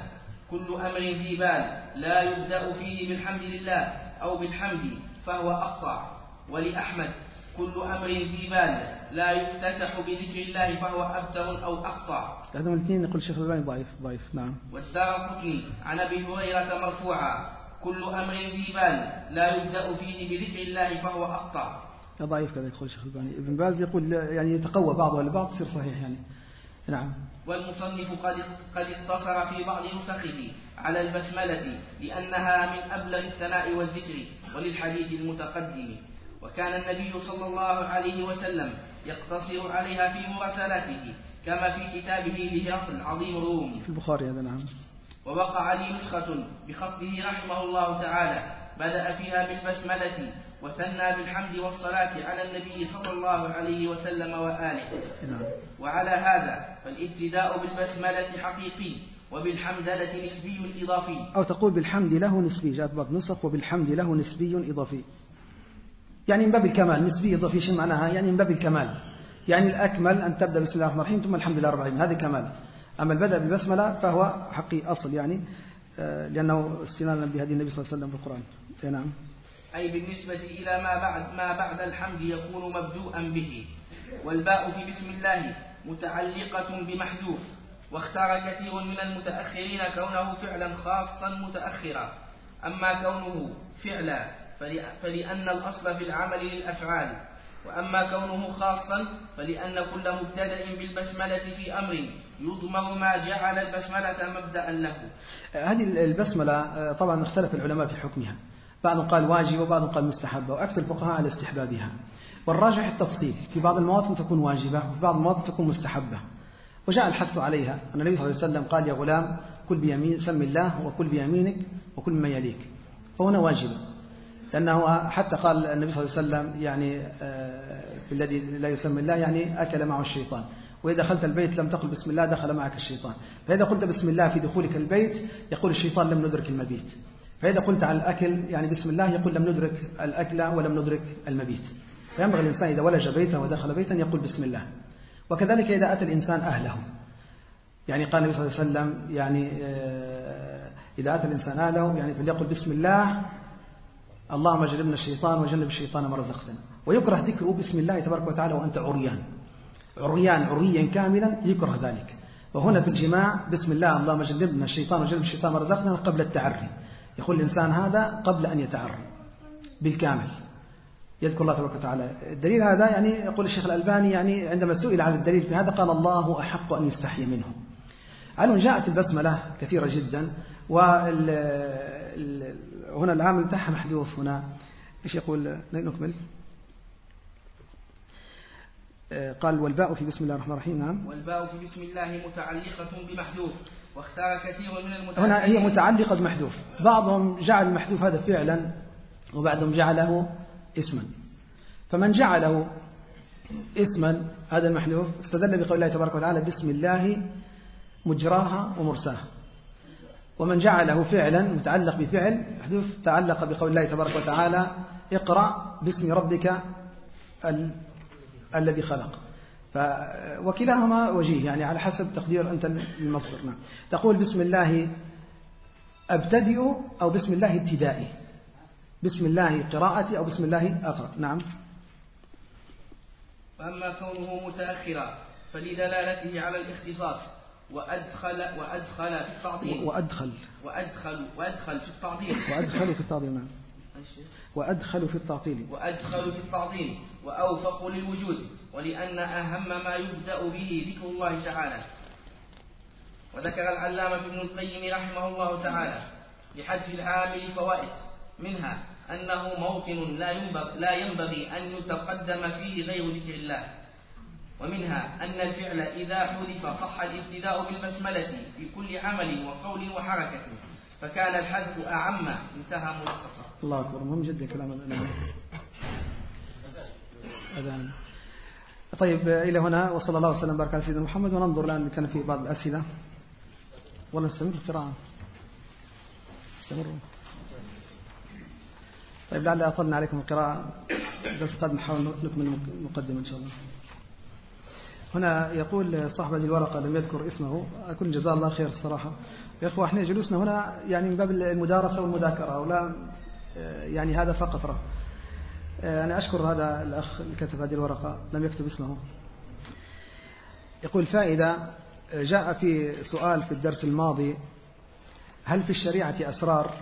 كل أمر ذي بال. لا يبدأ فيه بالحمد لله أو بالحمد فهو أقطع ولأحمد. كل أمر ذي بال. لا يفتتح بذكر الله فهو أبتر أو أقطع هذا الاثنين يقول الشيخ الباني ضعيف ضعيف نعم. والدار قطني عن أبي هريرة مرفوعا كل أمر ذي بال لا يبدأ فيه بذكر الله فهو أقطع ضعيف كذا يقول الشيخ الباني ابن باز يقول يعني يتقوى بعضه البعض يصير صحيح يعني. نعم. والمصنف قد قد اقتصر في بعض نسخه على البسملة لأنها من أبلغ الثناء والذكر وللحديث المتقدم. وكان النبي صلى الله عليه وسلم يقتصر عليها في مراسلاته كما في كتابه لهرقل عظيم الروم. في البخاري هذا نعم. ووقع لي نسخة بخطه رحمه الله تعالى بدأ فيها بالبسملة وثنى بالحمد والصلاة على النبي صلى الله عليه وسلم وآله. نعم. وعلى هذا فالابتداء بالبسملة حقيقي وبالحمدلة نسبي إضافي. أو تقول بالحمد له نسبي جاءت بعض نسخ وبالحمد له نسبي إضافي. يعني من باب الكمال نسبي إضافي شيء معناها؟ يعني من باب الكمال. يعني الأكمل أن تبدأ بسم الله الرحمن الرحيم ثم الحمد لله رب العالمين. هذا كمال. أما البدء بالبسملة فهو حقي أصل يعني آه، لأنه استنانا بهدي النبي صلى الله عليه وسلم في القرآن. نعم. أي بالنسبة إلى ما بعد ما بعد الحمد يكون مبدوءا به. والباء في بسم الله متعلقة بمحذوف. واختار كثير من المتأخرين كونه فعلا خاصا متأخرا. أما كونه فعلا فلأن الأصل في العمل للأفعال. وأما كونه خاصا فلأن كل مبتدأ بالبسملة في أمر يضمر ما جعل البسملة مبدأ له. هذه البسملة طبعا اختلف العلماء في حكمها. بعضهم قال واجب وبعضهم قال مستحبة وأكثر الفقهاء على استحبابها. والراجح التفصيل في بعض المواطن تكون واجبة وفي بعض المواطن تكون مستحبة. وجاء الحث عليها. أن النبي صلى الله عليه وسلم قال يا غلام كل بيمين سم الله وكل بيمينك وكل مما يليك. فهنا واجبة لأنه حتى قال النبي صلى الله عليه وسلم يعني آه، في الذي لا يسمي الله يعني أكل معه الشيطان. وإذا دخلت البيت لم تقل بسم الله دخل معك الشيطان. فإذا قلت بسم الله في دخولك البيت يقول الشيطان لم ندرك المبيت. فإذا قلت على الأكل يعني بسم الله يقول لم ندرك الأكل ولم ندرك المبيت. فينبغي الإنسان إذا ولج بيته ودخل بيتا يقول بسم الله. وكذلك إذا أتى الإنسان أهله. يعني قال النبي صلى الله عليه وسلم يعني آه، إذا أتى الإنسان أهله يعني فليقل بسم الله اللهم جنبنا الشيطان وجنب الشيطان ما رزقتنا. ويكره ذكره بسم الله تبارك وتعالى وأنت عريان. عريان عريا كاملا يكره ذلك. وهنا في الجماع بسم الله اللهم جنبنا الشيطان وجنب الشيطان ما رزقنا قبل التعري. يقول الإنسان هذا قبل أن يتعرى بالكامل. يذكر الله تبارك وتعالى. الدليل هذا يعني يقول الشيخ الألباني يعني عندما سئل عن الدليل في هذا قال الله أحق أن يستحي منه. علم جاءت البسملة كثيرة جدا وهنا العامل بتاعها محذوف هنا. إيش يقول؟ نكمل. قال والباء في بسم الله الرحمن الرحيم نعم. والباء في بسم الله متعلقة بمحذوف واختار كثير من المتعلقين. هنا هي متعلقة بمحذوف. بعضهم جعل المحذوف هذا فعلا وبعضهم جعله اسما. فمن جعله اسما هذا المحذوف استدل بقول الله تبارك وتعالى بسم الله مجراها ومرساها. ومن جعله فعلا متعلق بفعل محذوف تعلق بقول الله تبارك وتعالى اقرأ باسم ربك ال... الذي خلق. وكلاهما وجيه يعني على حسب تقدير أنت المصدر. نعم. تقول بسم الله أبتدئ أو بسم الله ابتدائي. بسم الله قراءتي أو بسم الله أقرأ. نعم. فأما كونه متأخرا فلدلالته على الاختصاص. وأدخل وأدخل في التعظيم. وأدخل. وأدخل وأدخل في التعظيم. وأدخل في التعظيم نعم. وأدخل في التعطيل وأدخل في التعظيم. وأوفق للوجود. ولأن أهم ما يبدأ به ذكر الله تعالى. وذكر العلامة ابن القيم رحمه الله تعالى لحذف العامل فوائد منها أنه موطن لا ينبغي, لا ينبغي أن يتقدم فيه غير ذكر الله. ومنها أن الفعل إذا حذف صح الابتداء بالبسملة في كل عمل وقول وحركة فكان الحذف أعم. انتهى ملخصا. الله أكبر. مهم جدا كلام الأذان أذان. طيب إلى هنا وصلى الله وسلم. وبارك على سيدنا محمد. وننظر الآن كان في بعض الأسئلة. ولا نستمر في القراءة. استمروا. طيب لعل أطلنا عليكم القراءة. بس قد نحاول نكمل المقدمة إن شاء الله. هنا يقول صاحب هذه الورقة لم يذكر اسمه كل جزاه الله خير الصراحة. يا أخوة إحنا جلوسنا هنا يعني من باب المدارسة والمذاكرة ولا يعني هذا فقط أنا أشكر هذا الأخ اللي كتب هذه الورقة لم يكتب اسمه. يقول فائدة جاء في سؤال في الدرس الماضي هل في الشريعة أسرار؟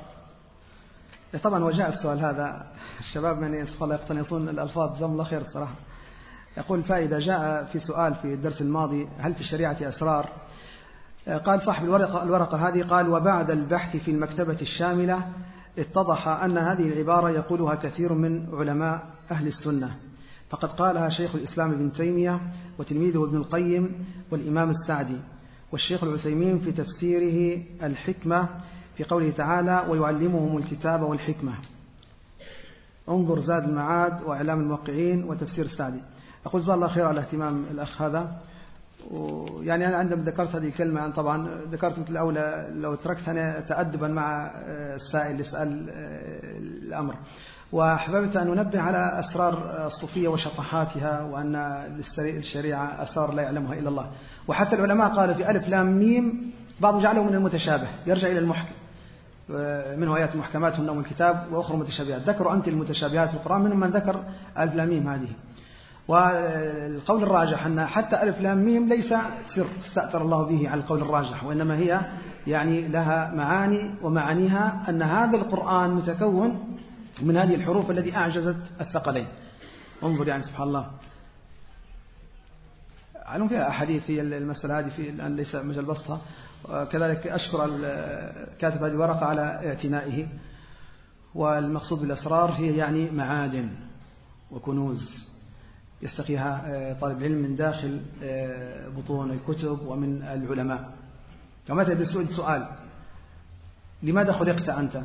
طبعا وجاء السؤال هذا. الشباب من الله يقتنصون الألفاظ جزاهم الله خير الصراحة. يقول فائدة جاء في سؤال في الدرس الماضي هل في الشريعة أسرار؟ قال صاحب الورقة, الورقة هذه قال وبعد البحث في المكتبة الشاملة اتضح أن هذه العبارة يقولها كثير من علماء أهل السنة. فقد قالها شيخ الإسلام ابن تيمية وتلميذه ابن القيم والإمام السعدي والشيخ العثيمين في تفسيره الحكمة في قوله تعالى ويعلمهم الكتاب والحكمة انظر زاد المعاد وإعلام الموقعين وتفسير السعدي. أقول جزاه الله خير على اهتمام الأخ هذا. يعني أنا عندما ذكرت هذه الكلمة أنا طبعا ذكرت مثل الأولى لو تركتها تأدبا مع السائل يسأل الأمر. وحببت أن ننبه على أسرار الصوفية وشطحاتها وأن للشريعة أسرار لا يعلمها إلا الله. وحتى العلماء قالوا في ألف لام ميم بعضهم جعله من المتشابه يرجع إلى المحكم منه آيات محكمات هن الكتاب وأخرى متشابهات. ذكروا أنت المتشابهات في القرآن منهم من ذكر ألف لام ميم هذه. والقول الراجح أن حتى ألف لام ميم ليس سر استأثر الله به على القول الراجح وإنما هي يعني لها معاني ومعانيها أن هذا القرآن متكون من هذه الحروف التي أعجزت الثقلين. انظر يعني سبحان الله. علم فيها أحاديث هي المسألة هذه في الآن ليس مجال بسطها كذلك أشكر كاتب هذه الورقة على اعتنائه. والمقصود بالأسرار هي يعني معادن وكنوز. يستقيها آه، طالب العلم من داخل آه، بطون الكتب ومن العلماء. ومتى يسأل سؤال لماذا خلقت أنت؟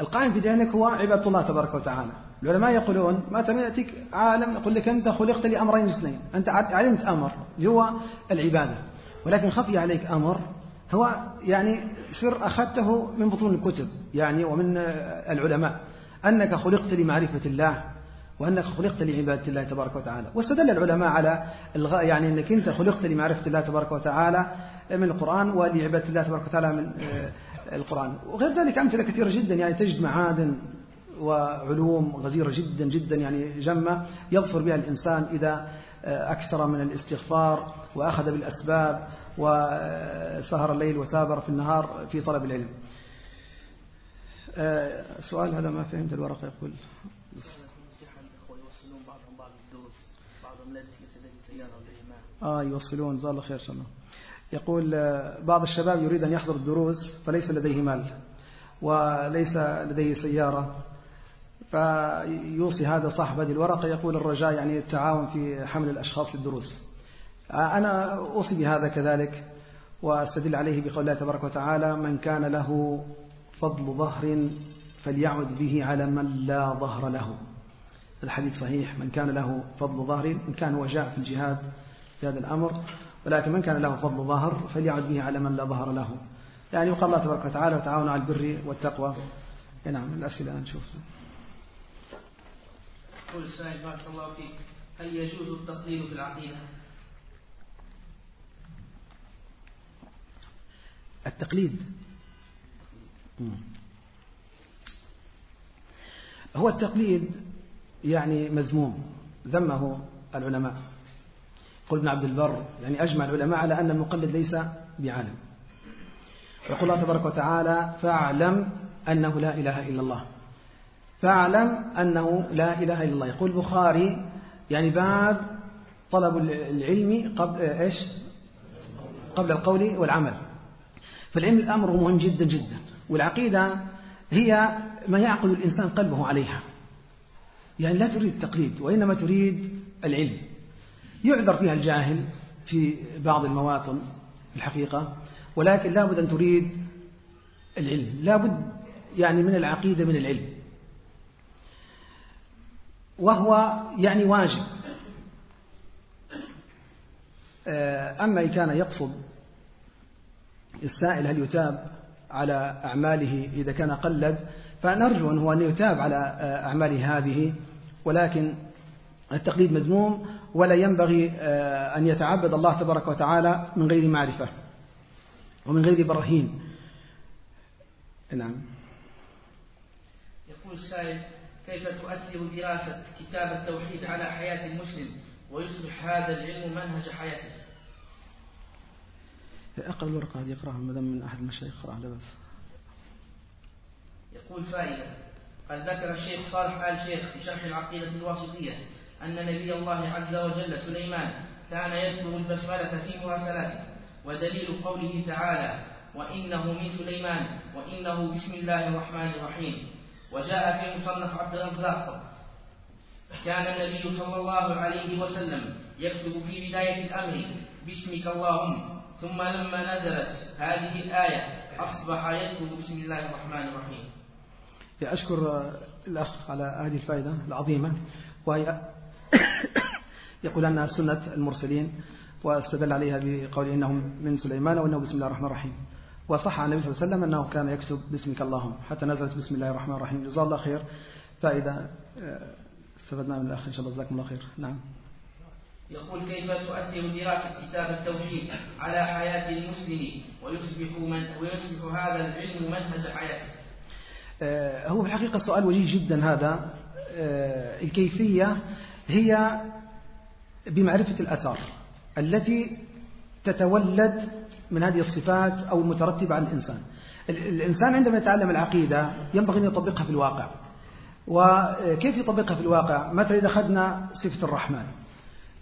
القائم في دينك هو عبادة الله تبارك وتعالى. العلماء يقولون مثلا يأتيك عالم يقول لك أنت خلقت لأمرين اثنين. أنت علمت أمر اللي هو العبادة. ولكن خفي عليك أمر هو يعني سر أخذته من بطون الكتب يعني ومن العلماء. أنك خلقت لمعرفة الله وأنك خلقت لعبادة الله تبارك وتعالى. واستدل العلماء على إلغاء يعني أنك أنت خلقت لمعرفة الله تبارك وتعالى من القرآن ولعبادة الله تبارك وتعالى من آه، القرآن. وغير ذلك أمثلة كثيرة جدا يعني تجد معادن وعلوم غزيرة جدا جدا يعني جمة يظفر بها الإنسان إذا آه، أكثر من الاستغفار وأخذ بالأسباب وسهر الليل وثابر في النهار في طلب العلم. آه، هذا ما فهمت الورقة يقول. آه يوصلون. جزاه الله خير الله. يقول آه، بعض الشباب يريد أن يحضر الدروس فليس لديه مال وليس لديه سيارة. فيوصي هذا صاحب هذه الورقة يقول الرجاء يعني التعاون في حمل الأشخاص للدروس. آه، أنا أوصي بهذا كذلك وأستدل عليه بقول الله تبارك وتعالى من كان له فضل ظهر فليعد به على من لا ظهر له. الحديث صحيح. من كان له فضل ظهر إن كان هو جاء في الجهاد في هذا الأمر ولكن من كان له فضل ظهر فليعد به على من لا ظهر له. يعني وقال الله تبارك وتعالى وتعاونوا على البر والتقوى. نعم الأسئلة نشوف يقول السائل بارك الله فيك هل يجوز التقليد في العقيدة؟ التقليد. هو التقليد يعني مذموم ذمه العلماء. قل ابن عبد البر يعني أجمع العلماء على أن المقلد ليس بعالم. يقول الله تبارك وتعالى فاعلم أنه لا إله إلا الله. فاعلم أنه لا إله إلا الله. يقول البخاري يعني باب طلب العلم قبل إيش؟ قبل القول والعمل. فالعلم الأمر مهم جدا جدا والعقيدة هي ما يعقد الإنسان قلبه عليها. يعني لا تريد التقليد وإنما تريد العلم. يعذر فيها الجاهل في بعض المواطن الحقيقة ولكن لا بد أن تريد العلم. لا بد يعني من العقيدة من العلم. وهو يعني واجب. آه، أما إن كان يقصد السائل هل يتاب على أعماله إذا كان قلد فنرجو أنه أن يتاب على آه، أعماله هذه ولكن التقليد مذموم ولا ينبغي آه، أن يتعبد الله تبارك وتعالى من غير معرفة ومن غير براهين نعم. يقول السائل كيف تؤثر دراسة كتاب التوحيد على حياة المسلم ويصبح هذا العلم منهج حياته؟ أقرأ الورقة هذه يقرأها ما من أحد المشايخ يقرأها لا بس. يقول فائدة قد ذكر الشيخ صالح آل شيخ في شرح العقيدة الواسطية أن نبي الله عز وجل سليمان كان يذكر البسملة في مراسلاته ودليل قوله تعالى وإنه من سليمان وإنه بسم الله الرحمن الرحيم وجاء في مصنف عبد الرزاق كان النبي صلى الله عليه وسلم يكتب في بداية الأمر باسمك اللهم ثم لما نزلت هذه الآية أصبح يكتب بسم الله الرحمن الرحيم أشكر الأخ على هذه الفائدة العظيمة وهي يقول أنها سنة المرسلين واستدل عليها بقول إنهم من سليمان وإنه بسم الله الرحمن الرحيم. وصح عن النبي صلى الله عليه وسلم أنه كان يكتب باسمك اللهم حتى نزلت بسم الله الرحمن الرحيم. جزاه الله خير. فائدة آه، استفدنا من الأخ إن شاء الله. جزاكم الله خير. نعم. يقول كيف تؤثر دراسة كتاب التوحيد على حياة المسلم ويصبح, من ويصبح هذا العلم منهج حياته. هو في الحقيقة سؤال وجيه جدا هذا. آه، الكيفية هي بمعرفة الأثار التي تتولد من هذه الصفات أو المترتبة على الإنسان. الإنسان عندما يتعلم العقيدة ينبغي أن يطبقها في الواقع. وكيف يطبقها في الواقع؟ مثلا إذا أخذنا صفة الرحمن.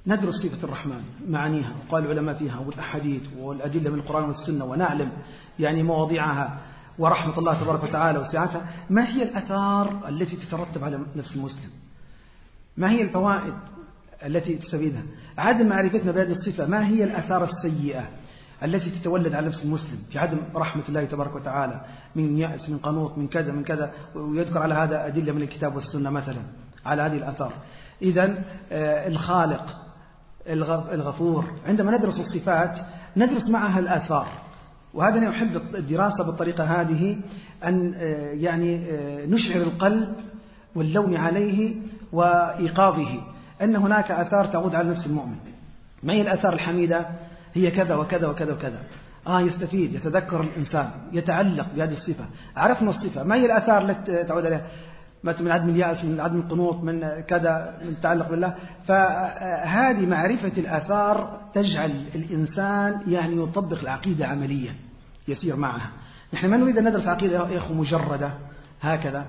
ندرس صفة الرحمن معانيها وقال العلماء فيها والأحاديث والأدلة من القرآن والسنة ونعلم يعني مواضيعها. ورحمة الله تبارك وتعالى وسعتها ما هي الأثار التي تترتب على نفس المسلم؟ ما هي الفوائد التي تستفيدها؟ عدم معرفتنا بهذه الصفة ما هي الأثار السيئة التي تتولد على نفس المسلم في عدم رحمة الله تبارك وتعالى؟ من يأس من قنوط من كذا من كذا ويذكر على هذا أدلة من الكتاب والسنة مثلا على هذه الأثار. إذا آه، الخالق الغفور عندما ندرس الصفات ندرس معها الآثار. وهذا أنا أحب الدراسة بالطريقة هذه أن آه، يعني آه، نشعر القلب واللوم عليه وإيقاظه أن هناك أثار تعود على نفس المؤمن. ما هي الأثار الحميدة؟ هي كذا وكذا وكذا وكذا. آه يستفيد يتذكر الإنسان يتعلق بهذه الصفة. عرفنا الصفة. ما هي الأثار التي تعود عليها؟ من عدم اليأس من عدم القنوط من كذا من التعلق بالله. فهذه معرفة الآثار تجعل الإنسان يعني يطبق العقيدة عمليا. يسير معها نحن ما نريد أن ندرس عقيدة يا أخو مجردة؟ هكذا.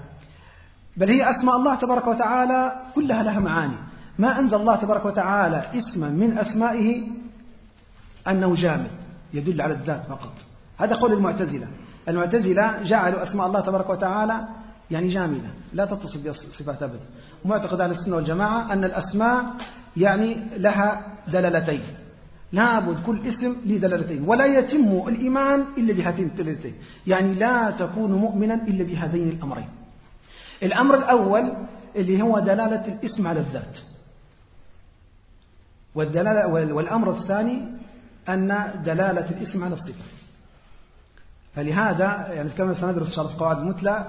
بل هي أسماء الله تبارك وتعالى كلها لها معاني. ما أنزل الله تبارك وتعالى اسما من أسمائه أنه جامد يدل على الذات فقط. هذا قول المعتزلة. المعتزلة جعلوا أسماء الله تبارك وتعالى يعني جامدة لا تتصل بصفات أبدا ومعتقد أهل السنة والجماعة أن الأسماء يعني لها دلالتين. لابد كل اسم له دلالتين. ولا يتم الإيمان إلا بهاتين الدلالتين. يعني لا تكون مؤمنا إلا بهذين الأمرين. الأمر الأول اللي هو دلالة الاسم على الذات. والدلالة والأمر الثاني أن دلالة الاسم على الصفة. فلهذا يعني كما سندرس شرط قواعد المثلى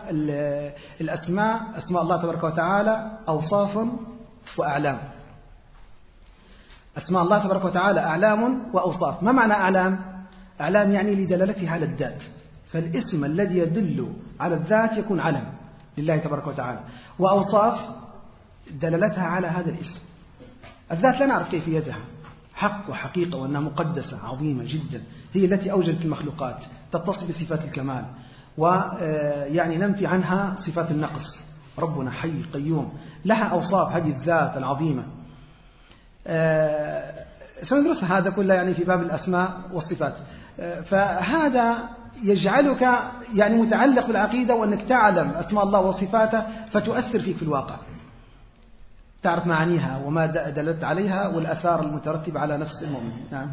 الأسماء أسماء الله تبارك وتعالى أوصاف وأعلام. أسماء الله تبارك وتعالى أعلام وأوصاف. ما معنى أعلام؟ أعلام يعني لدلالتها على الذات. فالاسم الذي يدل على الذات يكون علم لله تبارك وتعالى. وأوصاف دلالتها على هذا الاسم. الذات لا نعرف كيفيتها حق وحقيقة وأنها مقدسة عظيمة جدا. هي التي أوجدت المخلوقات. تتصف بصفات الكمال. ويعني ننفي عنها صفات النقص. ربنا حي قيوم. لها أوصاف هذه الذات العظيمة. آه، سندرس هذا كله يعني في باب الأسماء والصفات. آه، فهذا يجعلك يعني متعلق بالعقيدة وأنك تعلم أسماء الله وصفاته فتؤثر فيك في الواقع. تعرف معانيها وما دلت عليها والأثار المترتبة على نفس المؤمن. نعم.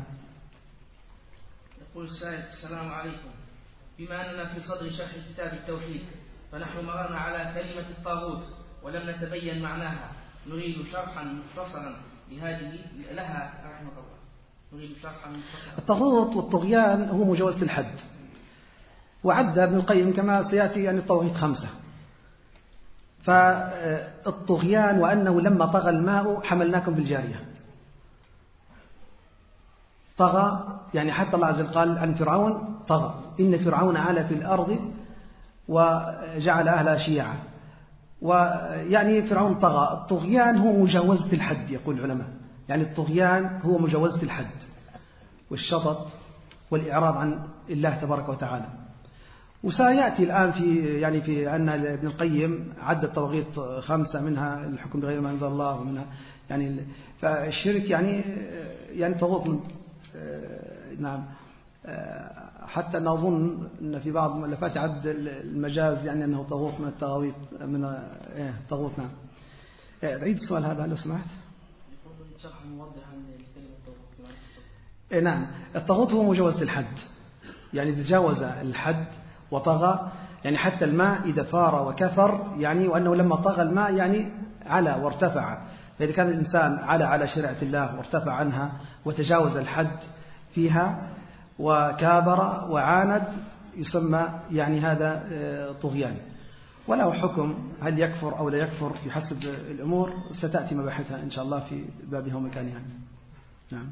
يقول السائل السلام عليكم. بما أننا في صدر شرح كتاب التوحيد فنحن مررنا على كلمة الطاغوت ولم نتبين معناها. نريد شرحا مختصرا لهذه لها رحمه الله. الطاغوت والطغيان هو مجاوزة الحد. وعد ابن القيم كما سيأتي يعني الطواغيت خمسة. فالطغيان وأنه لما طغى الماء حملناكم بالجارية. طغى يعني حتى الله عز وجل قال عن فرعون طغى. إن فرعون علا في الأرض وجعل أهلها شيعا. ويعني فرعون طغى. الطغيان هو مجاوزة الحد يقول العلماء. يعني الطغيان هو مجاوزة الحد. والشطط والإعراض عن الله تبارك وتعالى. وسيأتي الآن في يعني في أن ابن القيم عد الطواغيت خمسة منها الحكم بغير ما أنزل الله ومنها يعني فالشرك يعني يعني طاغوت نعم حتى نظن أن في بعض المؤلفات عد المجاز يعني أنه طاغوت من الطواغيت من إيه طاغوت نعم. عيد السؤال هذا لو سمحت. إيه نعم. الطاغوت هو مجاوزة الحد يعني تجاوز الحد وطغى يعني حتى الماء إذا ثار وكثر يعني وأنه لما طغى الماء يعني على وارتفع. فإذا كان الإنسان على على شريعة الله وارتفع عنها وتجاوز الحد فيها وكابر وعاند يسمى يعني هذا آه، طغيان. وله حكم هل يكفر أو لا يكفر في حسب الأمور ستأتي مباحثها إن شاء الله في بابها ومكانها نعم.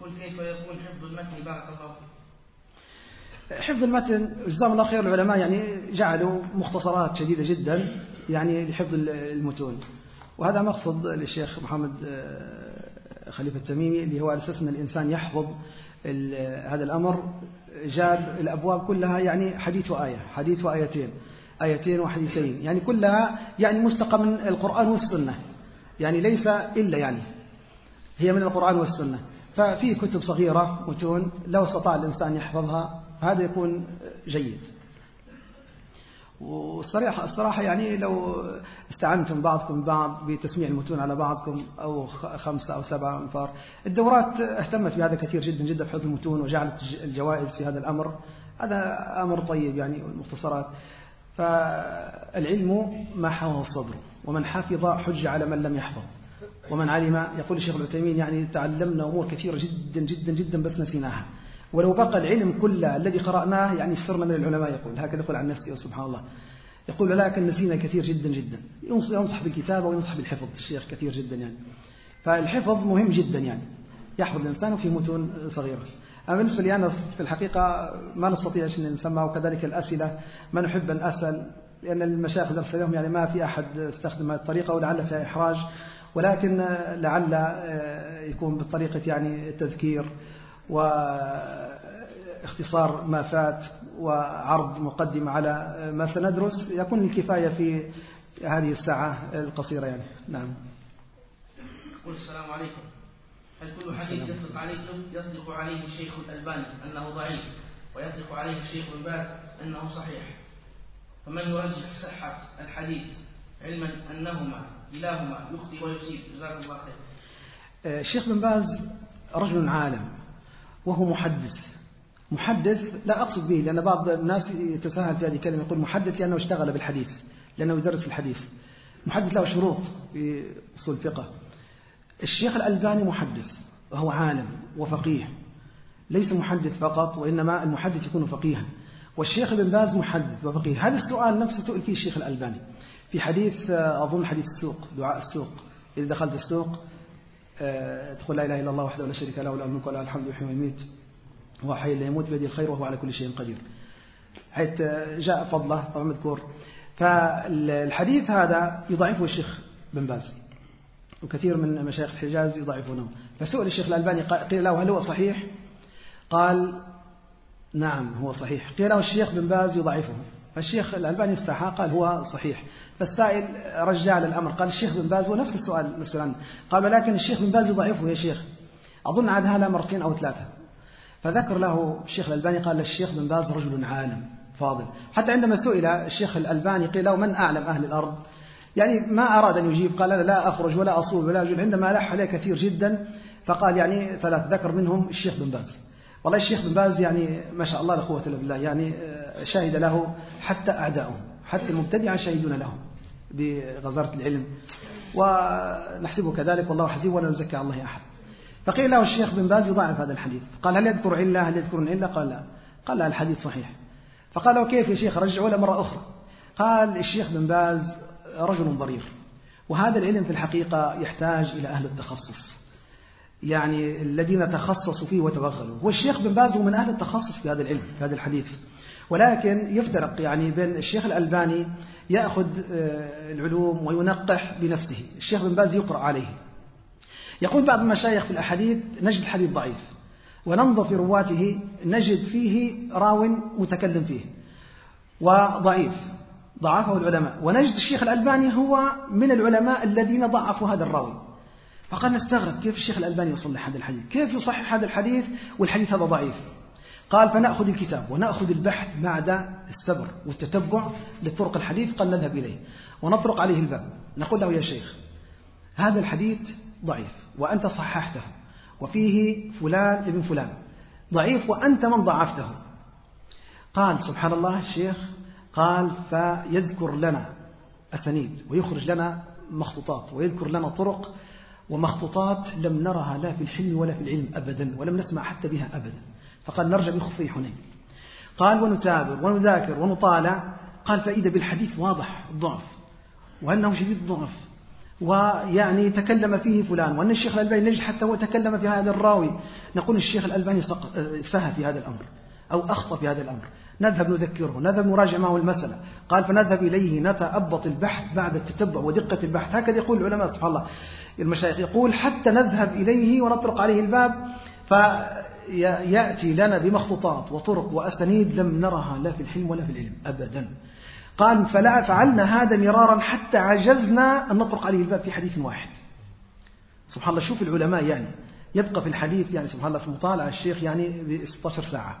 يقول كيف يكون حفظ المتن؟ بارك الله حفظ المتن جزاهم الله خير العلماء يعني جعلوا مختصرات شديدة جدا يعني لحفظ المتون. وهذا مقصد للشيخ محمد آه، خليفة التميمي اللي هو على أساس أن الإنسان يحفظ هذا الأمر جاب الأبواب كلها يعني حديث وآية حديث وآيتين آيتين وحديثين يعني كلها يعني مستقى من القرآن والسنة يعني ليس إلا يعني هي من القرآن والسنة. ففي كتب صغيرة متون لو استطاع الإنسان يحفظها هذا يكون جيد. والصراحة الصراحة يعني لو استعنتم بعضكم بعض بتسميع المتون على بعضكم أو خمسة أو سبعة أنفار. الدورات اهتمت بهذا كثير جدا جدا في حفظ المتون وجعلت الجوائز في هذا الأمر. هذا أمر طيب يعني والمختصرات. فالعلم ما حواه الصدر ومن حفظ حج على من لم يحفظ. ومن علم يقول الشيخ العثيمين يعني تعلمنا أمور كثيرة جدا جدا جدا بس نسيناها. ولو بقى العلم كله الذي قرأناه يعني صرنا من العلماء يقول. هكذا يقول عن نفسه سبحان الله. يقول لكن نسينا كثير جدا جدا. ينصح بالكتابة وينصح بالحفظ. الشيخ كثير جدا يعني. فالحفظ مهم جدا يعني. يحفظ الإنسان في متون صغيرة. أما بالنسبة لي أنا في الحقيقة ما نستطيع أن نسمى وكذلك الأسئلة. ما نحب أن أسأل؟ لأن المشايخ درس اليوم يعني ما في أحد استخدم هذه الطريقة ولعل فيها إحراج. ولكن لعل آه، يكون بالطريقة يعني التذكير. واختصار ما فات وعرض مقدمة على ما سندرس يكون الكفاية في هذه الساعة القصيرة يعني. نعم. قل السلام عليكم. هل كل حديث يطلق عليه يطلق عليه الشيخ الألباني أنه ضعيف ويطلق عليه الشيخ بن باز أنه صحيح. فمن يرجح صحة الحديث علما أنهما كلاهما يخطي ويصيب؟ جزاكم الله خير. الشيخ بن باز رجل عالم. وهو محدث. محدث لا أقصد به لأن بعض الناس يتساهل في هذه الكلمة يقول محدث لأنه اشتغل بالحديث لأنه يدرس الحديث. محدث له شروط في أصول الفقه. الشيخ الألباني محدث وهو عالم وفقيه. ليس محدث فقط وإنما المحدث يكون فقيها. والشيخ ابن باز محدث وفقيه. هذا السؤال نفسه سئل فيه الشيخ الألباني. في حديث أظن حديث السوق دعاء السوق. إذا دخلت السوق آه، تقول لا إله إلا الله وحده لا شريك له ولا الملك ولا الحمد يحيي ويميت هو حي لا يموت بيده الخير وهو على كل شيء قدير. حيث جاء فضله طبعا مذكور. فالحديث هذا يضعفه الشيخ بن باز وكثير من مشايخ الحجاز يضعفونه. فسئل الشيخ الألباني قيل له هل هو صحيح؟ قال نعم هو صحيح. قيل له الشيخ بن باز يضعفه. فالشيخ الألباني استحى قال هو صحيح. فالسائل رجع الأمر قال الشيخ بن باز ونفس السؤال مسألة قال ولكن الشيخ بن باز يضعفه يا شيخ. أظن عاد هذا مرتين أو ثلاثة. فذكر له الشيخ الألباني قال الشيخ بن باز رجل عالم فاضل. حتى عندما سئل الشيخ الألباني قيل له من أعلم أهل الأرض؟ يعني ما أراد أن يجيب قال أنا لا أخرج ولا أصول ولا أجول عندما لح عليه كثير جدا فقال يعني ثلاث ذكر منهم الشيخ بن باز. والله الشيخ بن باز يعني ما شاء الله لا قوة إلا بالله يعني آه، شهد له حتى أعداؤه حتى المبتدعة يشهدون له بغزارة العلم. ونحسبه كذلك والله حسيب ولا نزكي الله أحد. فقيل له الشيخ بن باز يضعف هذا الحديث. قال هل يذكر علة هل يذكر علة قال لا. قال لا الحديث صحيح. فقال له كيف يا شيخ رجعوا له مرة أخرى. قال الشيخ بن باز رجل ضرير. وهذا العلم في الحقيقة يحتاج إلى أهل التخصص. يعني الذين تخصصوا فيه وتوغلوا والشيخ بن باز هو من أهل التخصص في هذا العلم في هذا الحديث. ولكن يفترق يعني بين الشيخ الألباني يأخذ آه، العلوم وينقح بنفسه. الشيخ بن باز يقرأ عليه. يقول بعض المشايخ في الأحاديث نجد الحديث ضعيف. وننظر في رواته نجد فيه راو متكلم فيه. وضعيف. ضعفه العلماء. ونجد الشيخ الألباني هو من العلماء الذين ضعفوا هذا الراوي. فقال نستغرب كيف الشيخ الألباني يصلح هذا الحديث؟ كيف يصحح هذا الحديث والحديث هذا ضعيف؟ قال فنأخذ الكتاب ونأخذ البحث بعد السبر والتتبع لطرق الحديث قال نذهب إليه. ونطرق عليه الباب. نقول له يا شيخ هذا الحديث ضعيف وأنت صححته وفيه فلان ابن فلان. ضعيف وأنت من ضعفته. قال سبحان الله الشيخ قال فيذكر لنا أسانيد ويخرج لنا مخطوطات ويذكر لنا طرق ومخطوطات لم نرها لا في الحلم ولا في العلم أبدا ولم نسمع حتى بها أبدا. فقال نرجع بخفي حنين قال ونتابر ونذاكر ونطالع. قال فإذا بالحديث واضح الضعف وأنه شديد الضعف ويعني تكلم فيه فلان. وأن الشيخ الألباني نجد حتى هو تكلم في هذا الراوي. نقول الشيخ الألباني سهى في هذا الأمر. أو أخطأ في هذا الأمر. نذهب نذكره نذهب نراجع معه المسألة. قال فنذهب إليه نتأبط البحث بعد التتبع ودقة البحث. هكذا يقول العلماء سبحان الله. المشايخ يقول حتى نذهب إليه ونطرق عليه الباب فيأتي لنا بمخطوطات وطرق وأسانيد لم نرها لا في الحلم ولا في العلم أبدا. قال فلا فعلنا هذا مرارا حتى عجزنا أن نطرق عليه الباب في حديث واحد. سبحان الله شوف العلماء يعني يبقى في الحديث يعني سبحان الله في مطالعة الشيخ يعني ب 16 ساعة.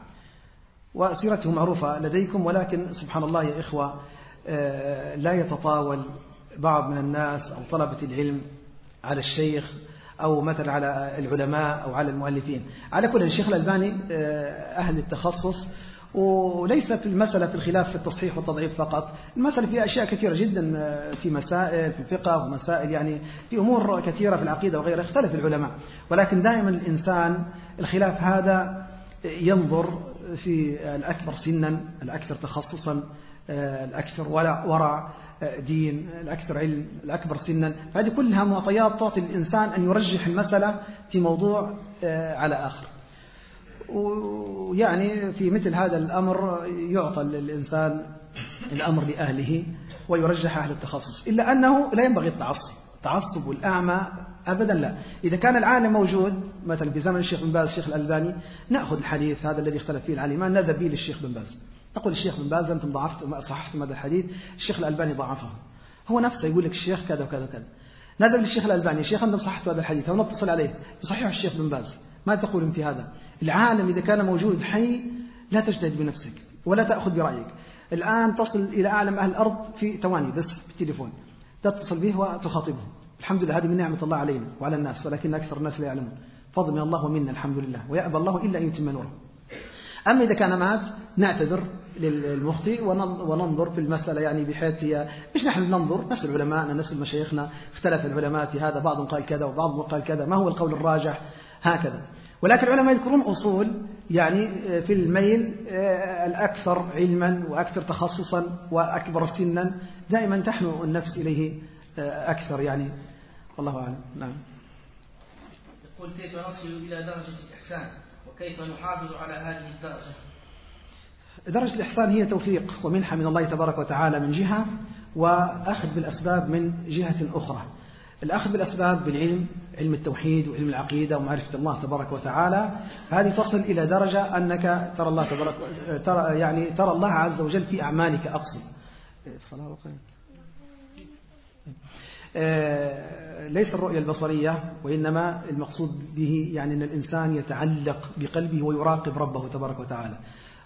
وسيرته معروفة لديكم ولكن سبحان الله يا إخوة آه، لا يتطاول بعض من الناس أو طلبة العلم على الشيخ أو مثلا على العلماء أو على المؤلفين. على كل الشيخ الألباني آه، أهل التخصص وليست المسألة في الخلاف في التصحيح والتضعيف فقط. المسألة فيها أشياء كثيرة جدا آه، في مسائل في الفقه ومسائل يعني في أمور كثيرة في العقيدة وغيرها اختلف العلماء. ولكن دائما الإنسان الخلاف هذا ينظر في الأكبر سنا الأكثر تخصصا آه، الأكثر ورع دين الأكثر علم الأكبر سنا. فهذه كلها معطيات تعطي الإنسان أن يرجح المسألة في موضوع آه، على آخر. ويعني في مثل هذا الأمر يعطى الإنسان الأمر لأهله ويرجح أهل التخصص. إلا أنه لا ينبغي التعصب. التعصب والأعمى أبدا لا. إذا كان العالم موجود مثلا في زمن الشيخ بن باز الشيخ الألباني نأخذ الحديث هذا الذي اختلف فيه العلمان نذهب به للشيخ بن باز. يقول الشيخ بن باز أنتم ضعفتم صححتم هذا الحديث الشيخ الألباني ضعفه هو نفسه يقول لك الشيخ كذا وكذا وكذا. نذهب للشيخ الألباني الشيخ أنتم صححتوا هذا الحديث أو نتصل عليه؟ يصحح الشيخ بن باز. ما تقولون في هذا؟ العالم إذا كان موجود حي لا تجتهد بنفسك ولا تأخذ برأيك. الآن تصل إلى أعلم أهل الأرض في ثواني بس بالتليفون تتصل به وتخاطبه. الحمد لله هذه من نعمة الله علينا وعلى الناس ولكن أكثر الناس لا يعلمون. فضل من الله ومنا الحمد لله ويأبى الله إلا أن يتم نوره. أما إذا كان مات نعتذر. للمفتي وننظر في المسألة يعني بحيث هي مش نحن ننظر نسأل علماءنا نسأل مشايخنا اختلف العلماء في هذا بعضهم قال كذا وبعضهم قال كذا ما هو القول الراجح؟ هكذا. ولكن العلماء يذكرون أصول يعني في الميل آه، الأكثر علما وأكثر تخصصا وأكبر سنا دائما تحنو النفس إليه آه، أكثر يعني. والله أعلم. نعم. يقول كيف نصل إلى درجة الإحسان وكيف نحافظ على هذه الدرجة؟ درجة الإحسان هي توفيق ومنحة من الله تبارك وتعالى من جهة وأخذ بالأسباب من جهة أخرى. الأخذ بالأسباب بالعلم علم التوحيد وعلم العقيدة ومعرفة الله تبارك وتعالى. هذه تصل إلى درجة أنك ترى الله تبارك ترى يعني ترى الله عز وجل في أعمالك أقصد. الصلاة آه، ليس الرؤية البصرية وإنما المقصود به يعني أن الإنسان يتعلق بقلبه ويراقب ربه تبارك وتعالى.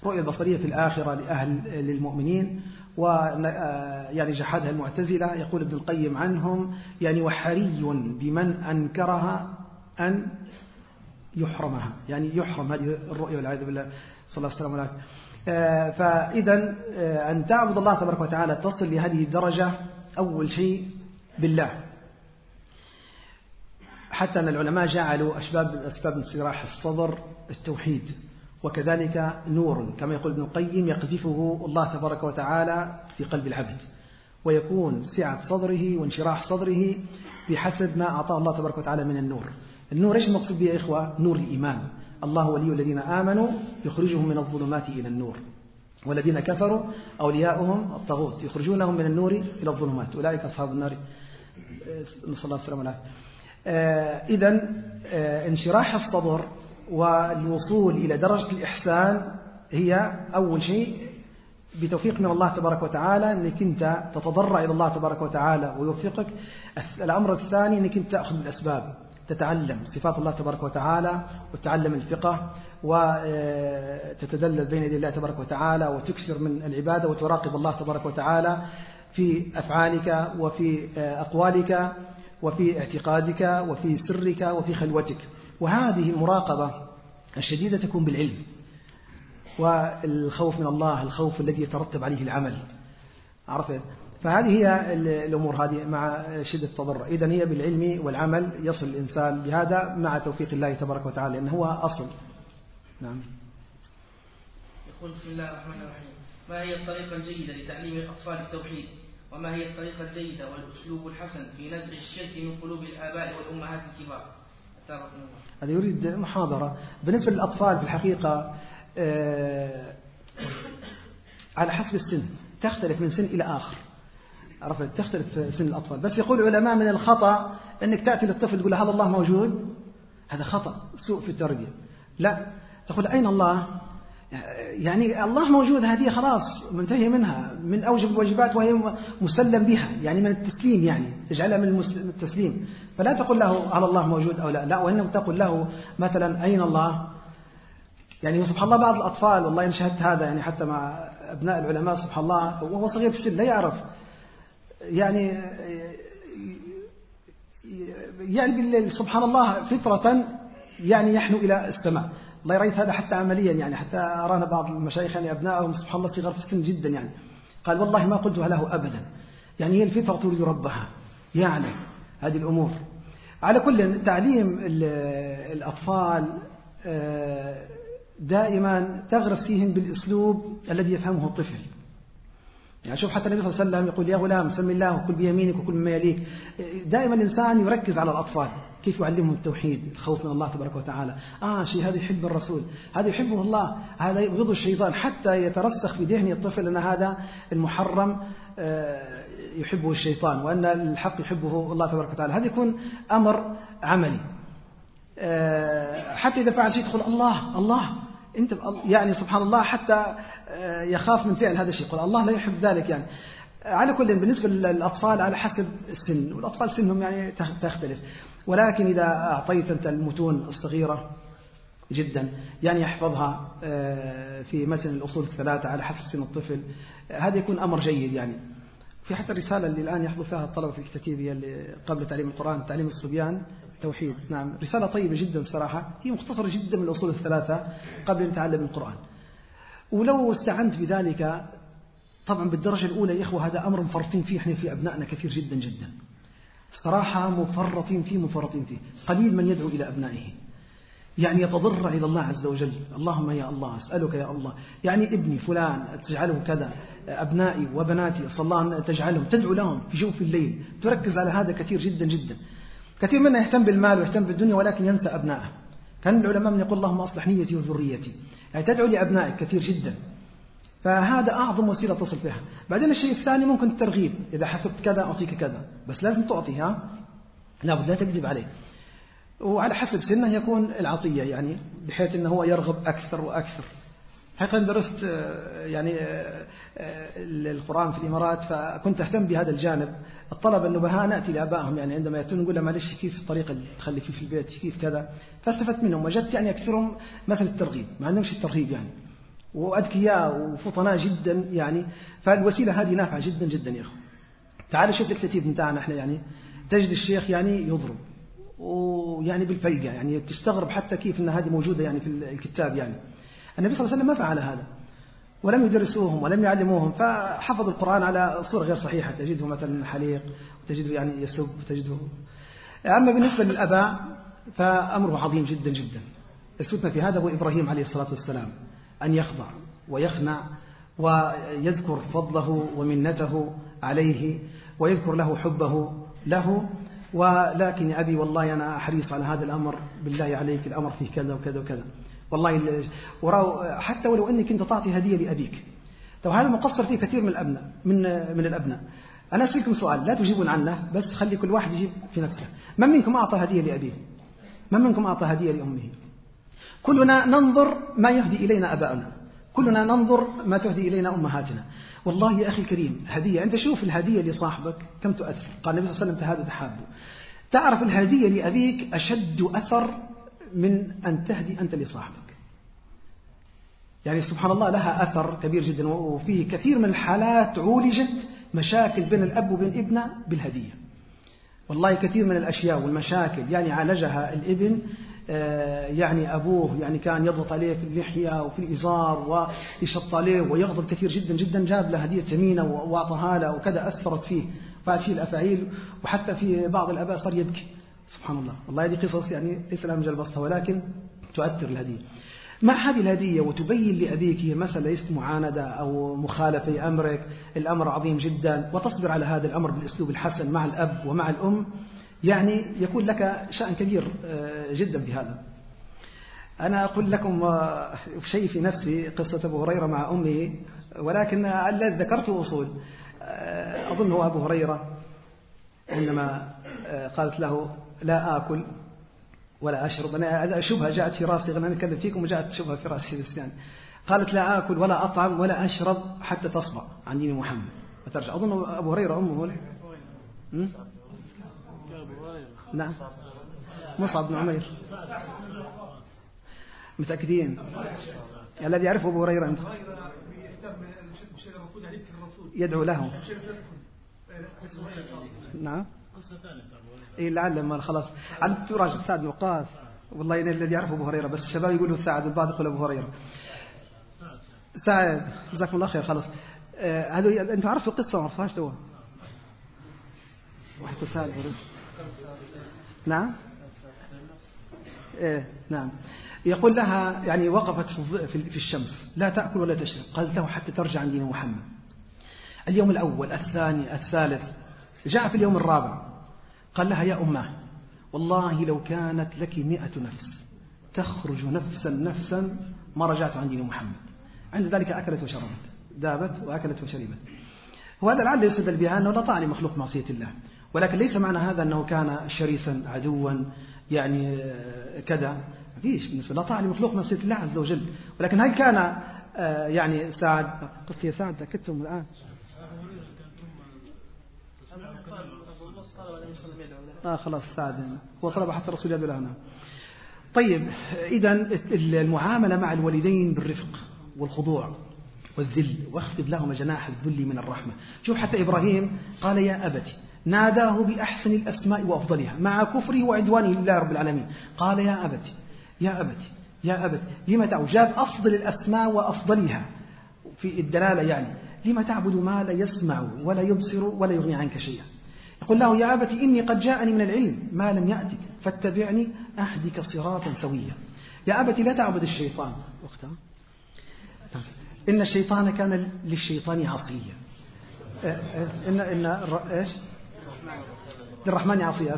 الرؤية البصرية في الآخرة لأهل للمؤمنين و آه، جحدها المعتزلة يقول ابن القيم عنهم يعني وحري بمن أنكرها أن يحرمها يعني يحرم هذه الرؤية والعياذ بالله صلى الله عليه وسلم آه، فإذا أن تعبد الله تبارك وتعالى تصل لهذه الدرجة أول شيء بالله. حتى أن العلماء جعلوا أسباب أسباب انصراح الصدر التوحيد. وكذلك نور كما يقول ابن القيم يقذفه الله تبارك وتعالى في قلب العبد ويكون سعة صدره وانشراح صدره بحسب ما أعطاه الله تبارك وتعالى من النور. النور إيش المقصود به يا إخوة؟ نور الإيمان. الله ولي الذين آمنوا يخرجهم من الظلمات إلى النور. والذين كفروا أولياؤهم الطاغوت يخرجونهم من النور إلى الظلمات. أولئك أصحاب النار. نسأل الله السلامة والعافية. إذا آه، انشراح الصدر والوصول إلى درجة الإحسان هي أول شيء بتوفيق من الله تبارك وتعالى أنك أنت تتضرع إلى الله تبارك وتعالى ويوفقك. الأمر الثاني أنك أنت تأخذ بالأسباب تتعلم صفات الله تبارك وتعالى وتتعلم الفقه وتتدلل بين يدي الله تبارك وتعالى وتكثر من العبادة وتراقب الله تبارك وتعالى في أفعالك وفي أقوالك وفي اعتقادك وفي سرك وفي خلوتك. وهذه المراقبة الشديدة تكون بالعلم والخوف من الله الخوف الذي يترتب عليه العمل. عرفت؟ فهذه هي الأمور هذه مع شدة التضرع. إذا هي بالعلم والعمل يصل الإنسان بهذا مع توفيق الله تبارك وتعالى لأنه هو أصل. نعم. يقول بسم الله الرحمن الرحيم. ما هي الطريقة الجيدة لتعليم الأطفال التوحيد؟ وما هي الطريقة الجيدة والأسلوب الحسن في نزع الشرك من قلوب الآباء والأمهات الكبار؟ هذا يريد محاضرة. بالنسبة للأطفال في الحقيقة آه، على حسب السن تختلف من سن إلى آخر. عرفت؟ تختلف سن الأطفال. بس يقول العلماء من الخطأ أنك تأتي للطفل تقول هذا الله موجود؟ هذا خطأ سوء في التربية. لا تقول أين الله؟ يعني الله موجود هذه خلاص منتهي منها من أوجب الواجبات وهي مسلم بها يعني من التسليم يعني تجعلها من التسليم. فلا تقول له هل الله موجود أو لا لا وإنما تقول له مثلا أين الله؟ يعني سبحان الله بعض الأطفال والله إن شهدت هذا يعني حتى مع أبناء العلماء سبحان الله وهو صغير في السن لا يعرف. يعني يعني سبحان الله فطرة يعني يحنو إلى السماء. الله رأيت هذا حتى عمليا يعني حتى أرانا بعض المشايخ يعني أبنائهم سبحان الله صغار في السن جدا يعني. قال والله ما قلتها له أبدا. يعني هي الفطرة تريد ربها. يعني هذه الأمور. على كل تعليم الأطفال آه، دائما تغرس فيهم بالأسلوب الذي يفهمه الطفل. يعني شوف حتى النبي صلى الله عليه وسلم يقول يا غلام سم الله وكل بيمينك وكل مما يليك. دائما الإنسان يركز على الأطفال. كيف يعلمهم التوحيد الخوف من الله تبارك وتعالى؟ آه شيء هذا يحب الرسول هذا يحبه الله هذا يبغض الشيطان حتى يترسخ في ذهن الطفل أن هذا المحرم آه، يحبه الشيطان وأن الحق يحبه الله تبارك وتعالى. هذا يكون أمر عملي. آه، حتى إذا فعل شيء تقول الله الله أنت يعني سبحان الله حتى آه، يخاف من فعل هذا الشيء يقول الله لا يحب ذلك يعني. على كل بالنسبة للأطفال على حسب السن والأطفال سنهم يعني تختلف. ولكن إذا أعطيت أنت المتون الصغيرة جدا يعني يحفظها آه، في مثل الأصول الثلاثة على حسب سن الطفل هذا يكون أمر جيد يعني. في حتى الرسالة اللي الآن يحضر فيها الطلبة في الكتاتيب قبل تعليم القرآن تعليم الصبيان توحيد. نعم رسالة طيبة جدا صراحة. هي مختصرة جدا من الأصول الثلاثة قبل أن نتعلم القرآن. ولو استعنت بذلك طبعا بالدرجة الأولى يا إخوة هذا أمر مفرطين فيه إحنا في أبنائنا كثير جدا جدا. صراحة مفرطين فيه مفرطين فيه. قليل من يدعو إلى أبنائه. يعني يتضرع إلى الله عز وجل. اللهم يا الله أسألك يا الله. يعني ابني فلان تجعله كذا. أبنائي وبناتي صلى الله أن تجعلهم تدعو لهم. في جوف الليل. تركز على هذا كثير جدا جدا. كثير منا يهتم بالمال ويهتم بالدنيا ولكن ينسى أبنائه. كان العلماء من يقول اللهم أصلح نيتي وذريتي. يعني تدعو لأبنائك كثير جدا. فهذا أعظم وسيلة تصل بها بعدين الشيء الثاني ممكن الترغيب. إذا حفظت كذا أعطيك كذا. بس لازم تعطي ها لابد لا تكذب عليه. وعلى حسب سنه يكون العطية يعني بحيث أنه هو يرغب أكثر وأكثر. حقيقة درست آه، يعني آه، آه، القرآن في الإمارات فكنت أهتم بهذا الجانب. الطلبة النبهاء نأتي لآبائهم يعني عندما يأتون نقول لهم معلش كيف الطريقة اللي تخلي فيه في البيت؟ كيف كذا؟ فاستفدت منهم. وجدت يعني أكثرهم مثل الترغيب ما عندهمش الترهيب يعني. وأذكياء وفطناء جدا يعني فالوسيلة هذه نافعة جدا جدا يا أخو تعال شوف التكتيف بتاعنا إحنا يعني تجد الشيخ يعني يضرب ويعني بالفيقة يعني تستغرب حتى كيف أن هذه موجودة يعني في الكتاب يعني. النبي صلى الله عليه وسلم ما فعل هذا ولم يدرسوهم ولم يعلموهم فحفظ القرآن على صورة غير صحيحة تجده مثلا حليق وتجده يعني يسب وتجده. أما بالنسبة للأباء فأمره عظيم جدا جدا. السنة في هذا هو إبراهيم عليه الصلاة والسلام. أن يخضع ويخنع ويذكر فضله ومنته عليه ويذكر له حبه له ولكن يا أبي والله أنا حريص على هذا الأمر بالله عليك الأمر فيه كذا وكذا وكذا. والله حتى ولو أنك أنت تعطي هدية لأبيك. طب هذا مقصر فيه كثير من الأبناء من من الأبناء. أنا أسألكم سؤال لا تجيبون عنه بس خلي كل واحد يجيب في نفسه. من منكم أعطى هدية لأبيه؟ من منكم أعطى هدية لأمه؟ كلنا ننظر ما يهدي إلينا أباؤنا. كلنا ننظر ما تهدي إلينا أمهاتنا. والله يا أخي الكريم هدية. أنت شوف الهدية لصاحبك كم تؤثر؟ قال النبي صلى الله عليه وسلم تحابوا تعرف الهدية لأبيك أشد أثر من أن تهدي أنت لصاحبك. يعني سبحان الله لها أثر كبير جدا وفيه كثير من الحالات عولجت مشاكل بين الأب وبين ابنه بالهدية. والله كثير من الأشياء والمشاكل يعني عالجها الابن يعني أبوه يعني كان يضغط عليه في اللحية وفي الإزار ويشط عليه ويغضب كثير جدا جدا جاب له هدية ثمينة وأعطاها له وكذا أثرت فيه بعد فيه الأفاعيل وحتى في بعض الأباء صار يبكي. سبحان الله. والله هذه قصص يعني ليس لها مجال بسطها ولكن تؤثر الهدية. مع هذه الهدية؟ وتبين لأبيك هي مسألة ليست معاندة أو مخالفة أمرك الأمر عظيم جدا. وتصبر على هذا الأمر بالأسلوب الحسن مع الأب ومع الأم. يعني يكون لك شأن كبير آه، جدا بهذا أنا أقول لكم آه، شيء في نفسي قصة أبو هريرة مع أمه ولكن الذي ذكرته أصول. آه، أظن هو أبو هريرة عندما قالت له لا آكل ولا أشرب. أنا شبهة جاءت في راسي أنا أتكلم فيكم وجاءت شبهة في راسي بس يعني. قالت لا آكل ولا أطعم ولا أشرب حتى تصبع عن دين محمد. وترجع أظن أبو هريرة أمه ولا؟ نعم. مصعب بن عمير. متأكدين؟ الذي يعرفه أبو هريرة أنت. يدعو له. نعم. إيه لعل ما خلاص. عن تراجع سعد وقاص. والله الذي يعرفه أبو هريرة بس الشباب يقولوا سعد والبعض يقول أبو هريرة. سعد جزاكم الله خير خلاص. آه هذا أنتم عرفتوا القصة ما عرفهاش تو. واحد سعد نعم؟ إيه نعم. يقول لها يعني وقفت في الشمس لا تأكل ولا تشرب. قالت له حتى ترجع عن دين محمد. اليوم الأول الثاني الثالث. جاء في اليوم الرابع. قال لها يا أماه والله لو كانت لك مئة نفس تخرج نفسا نفسا ما رجعت عن دين محمد. عند ذلك أكلت وشربت دابت وأكلت وشربت. وهذا لعل يستدل بها أنه لا طعن مخلوق معصية الله. ولكن ليس معنى هذا أنه كان شريسا عدوا يعني آه، كذا. فيش. بالنسبة لا طعن مخلوق معصية الله عز وجل. ولكن هل كان آه، يعني سعد؟ قصتي سعد ذكرتم الآن. آه خلاص سعد. هو طلب حتى الرسول يدعو لنا طيب إذا المعاملة مع الوالدين بالرفق والخضوع والذل واخفض لهما جناح الذل من الرحمة. شوف حتى إبراهيم قال يا أبتي ناداه بأحسن الأسماء وأفضلها مع كفره وعدوانه لله رب العالمين. قال يا أبتي يا أبتي يا أبتي لما تعود جاب أفضل الأسماء وأفضلها؟ في الدلالة يعني لما تعبد ما لا يسمع ولا يبصر ولا يغني عنك شيئا؟ يقول له يا أبت إني قد جاءني من العلم ما لم يأتك فاتبعني أهدك صراطا سويا. يا أبت لا تعبد الشيطان. وقتها إن الشيطان كان للشيطان عصيا. إن إن إيش؟ للرحمن عصيا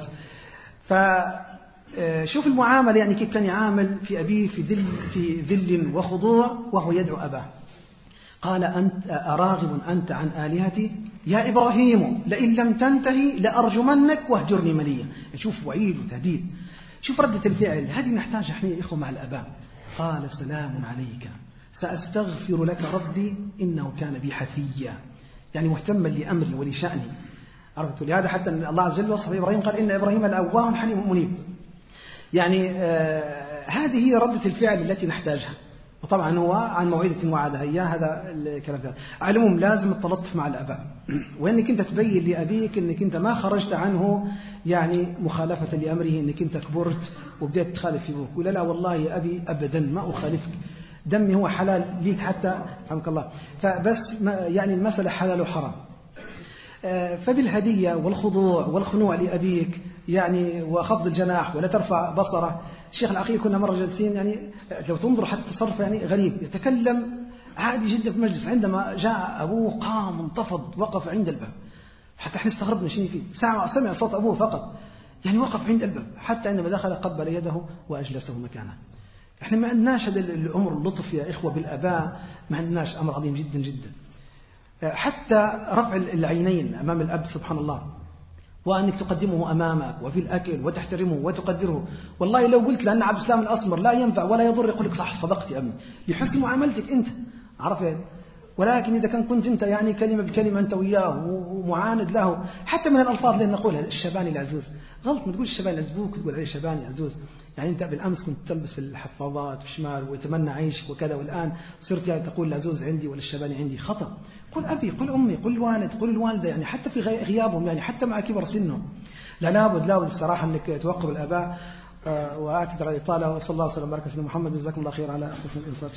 فشوف المعاملة يعني كيف كان يعامل في أبيه في ذل في ذل وخضوع وهو يدعو أباه. قال أنت أراغب أنت عن آلهتي؟ يا إبراهيم لئن لم تنتهي لأرجمنك واهجرني مليا. شوف وعيد وتهديد. شوف ردة الفعل. هذه نحتاجها إحنا يا إخوة مع الأباء. قال سلام عليك. سأستغفر لك ربي إنه كان بي حفيا. يعني مهتما لأمري ولشأني. عرفت؟ لهذا حتى الله عز وجل وصف إبراهيم قال إن إبراهيم لأواه حليم منيب. يعني آه هذه هي ردة الفعل التي نحتاجها. وطبعا هو عن موعدة وعدها. إياه هذا الكلام فيها. علمهم لازم التلطف مع الأباء وإنك أنت تبين لأبيك أنك أنت ما خرجت عنه يعني مخالفة لأمره أنك أنت كبرت وبدأت تخالف في أبوك ولا لا والله يا أبي أبدا ما أخالفك. دمي هو حلال ليك حتى رحمك الله. فبس يعني المسألة حلال وحرام. فبالهدية والخضوع والخنوع لأبيك يعني وخفض الجناح ولا ترفع بصرة. الشيخ العقيل كنا مرة جالسين يعني لو تنظر حتى تصرفه يعني غريب. يتكلم عادي جدا في المجلس عندما جاء أبوه قام انتفض وقف عند الباب. حتى إحنا استغربنا شنو فيه؟ ساعة سمع صوت أبوه فقط. يعني وقف عند الباب حتى عندما دخل قبل يده وأجلسه مكانه. إحنا ما عندناش هذا الأمر اللطف يا إخوة بالأباء ما عندناش أمر عظيم جدا جدا. حتى رفع العينين أمام الأب سبحان الله. وأنك تقدمه أمامك وفي الأكل وتحترمه وتقدره. والله لو قلت لأن عبد السلام الأسمر لا ينفع ولا يضر يقول لك صح صدقت يا أمي. لحسن معاملتك أنت. عرفت؟ ولكن إذا كان كنت أنت يعني كلمة بكلمة أنت وياه ومعاند له. حتى من الألفاظ اللي نقولها الشباني العزوز. غلط ما تقول الشباني العزبوك تقول عليه شباني عزوز. يعني أنت بالأمس كنت تلبس الحفاضات في الشمال ويتمنى عيشك وكذا والآن صرت يعني تقول العزوز عندي ولا الشباني عندي خطأ. قل أبي قل أمي قل الوالد قل الوالدة يعني حتى في غيابهم يعني حتى مع كبر سنهم. لا لابد لابد الصراحة أنك توقف الآباء آه، وآكد على الإطالة وصلى الله وسلم وبارك على محمد جزاكم الله خير على حسن الإنصات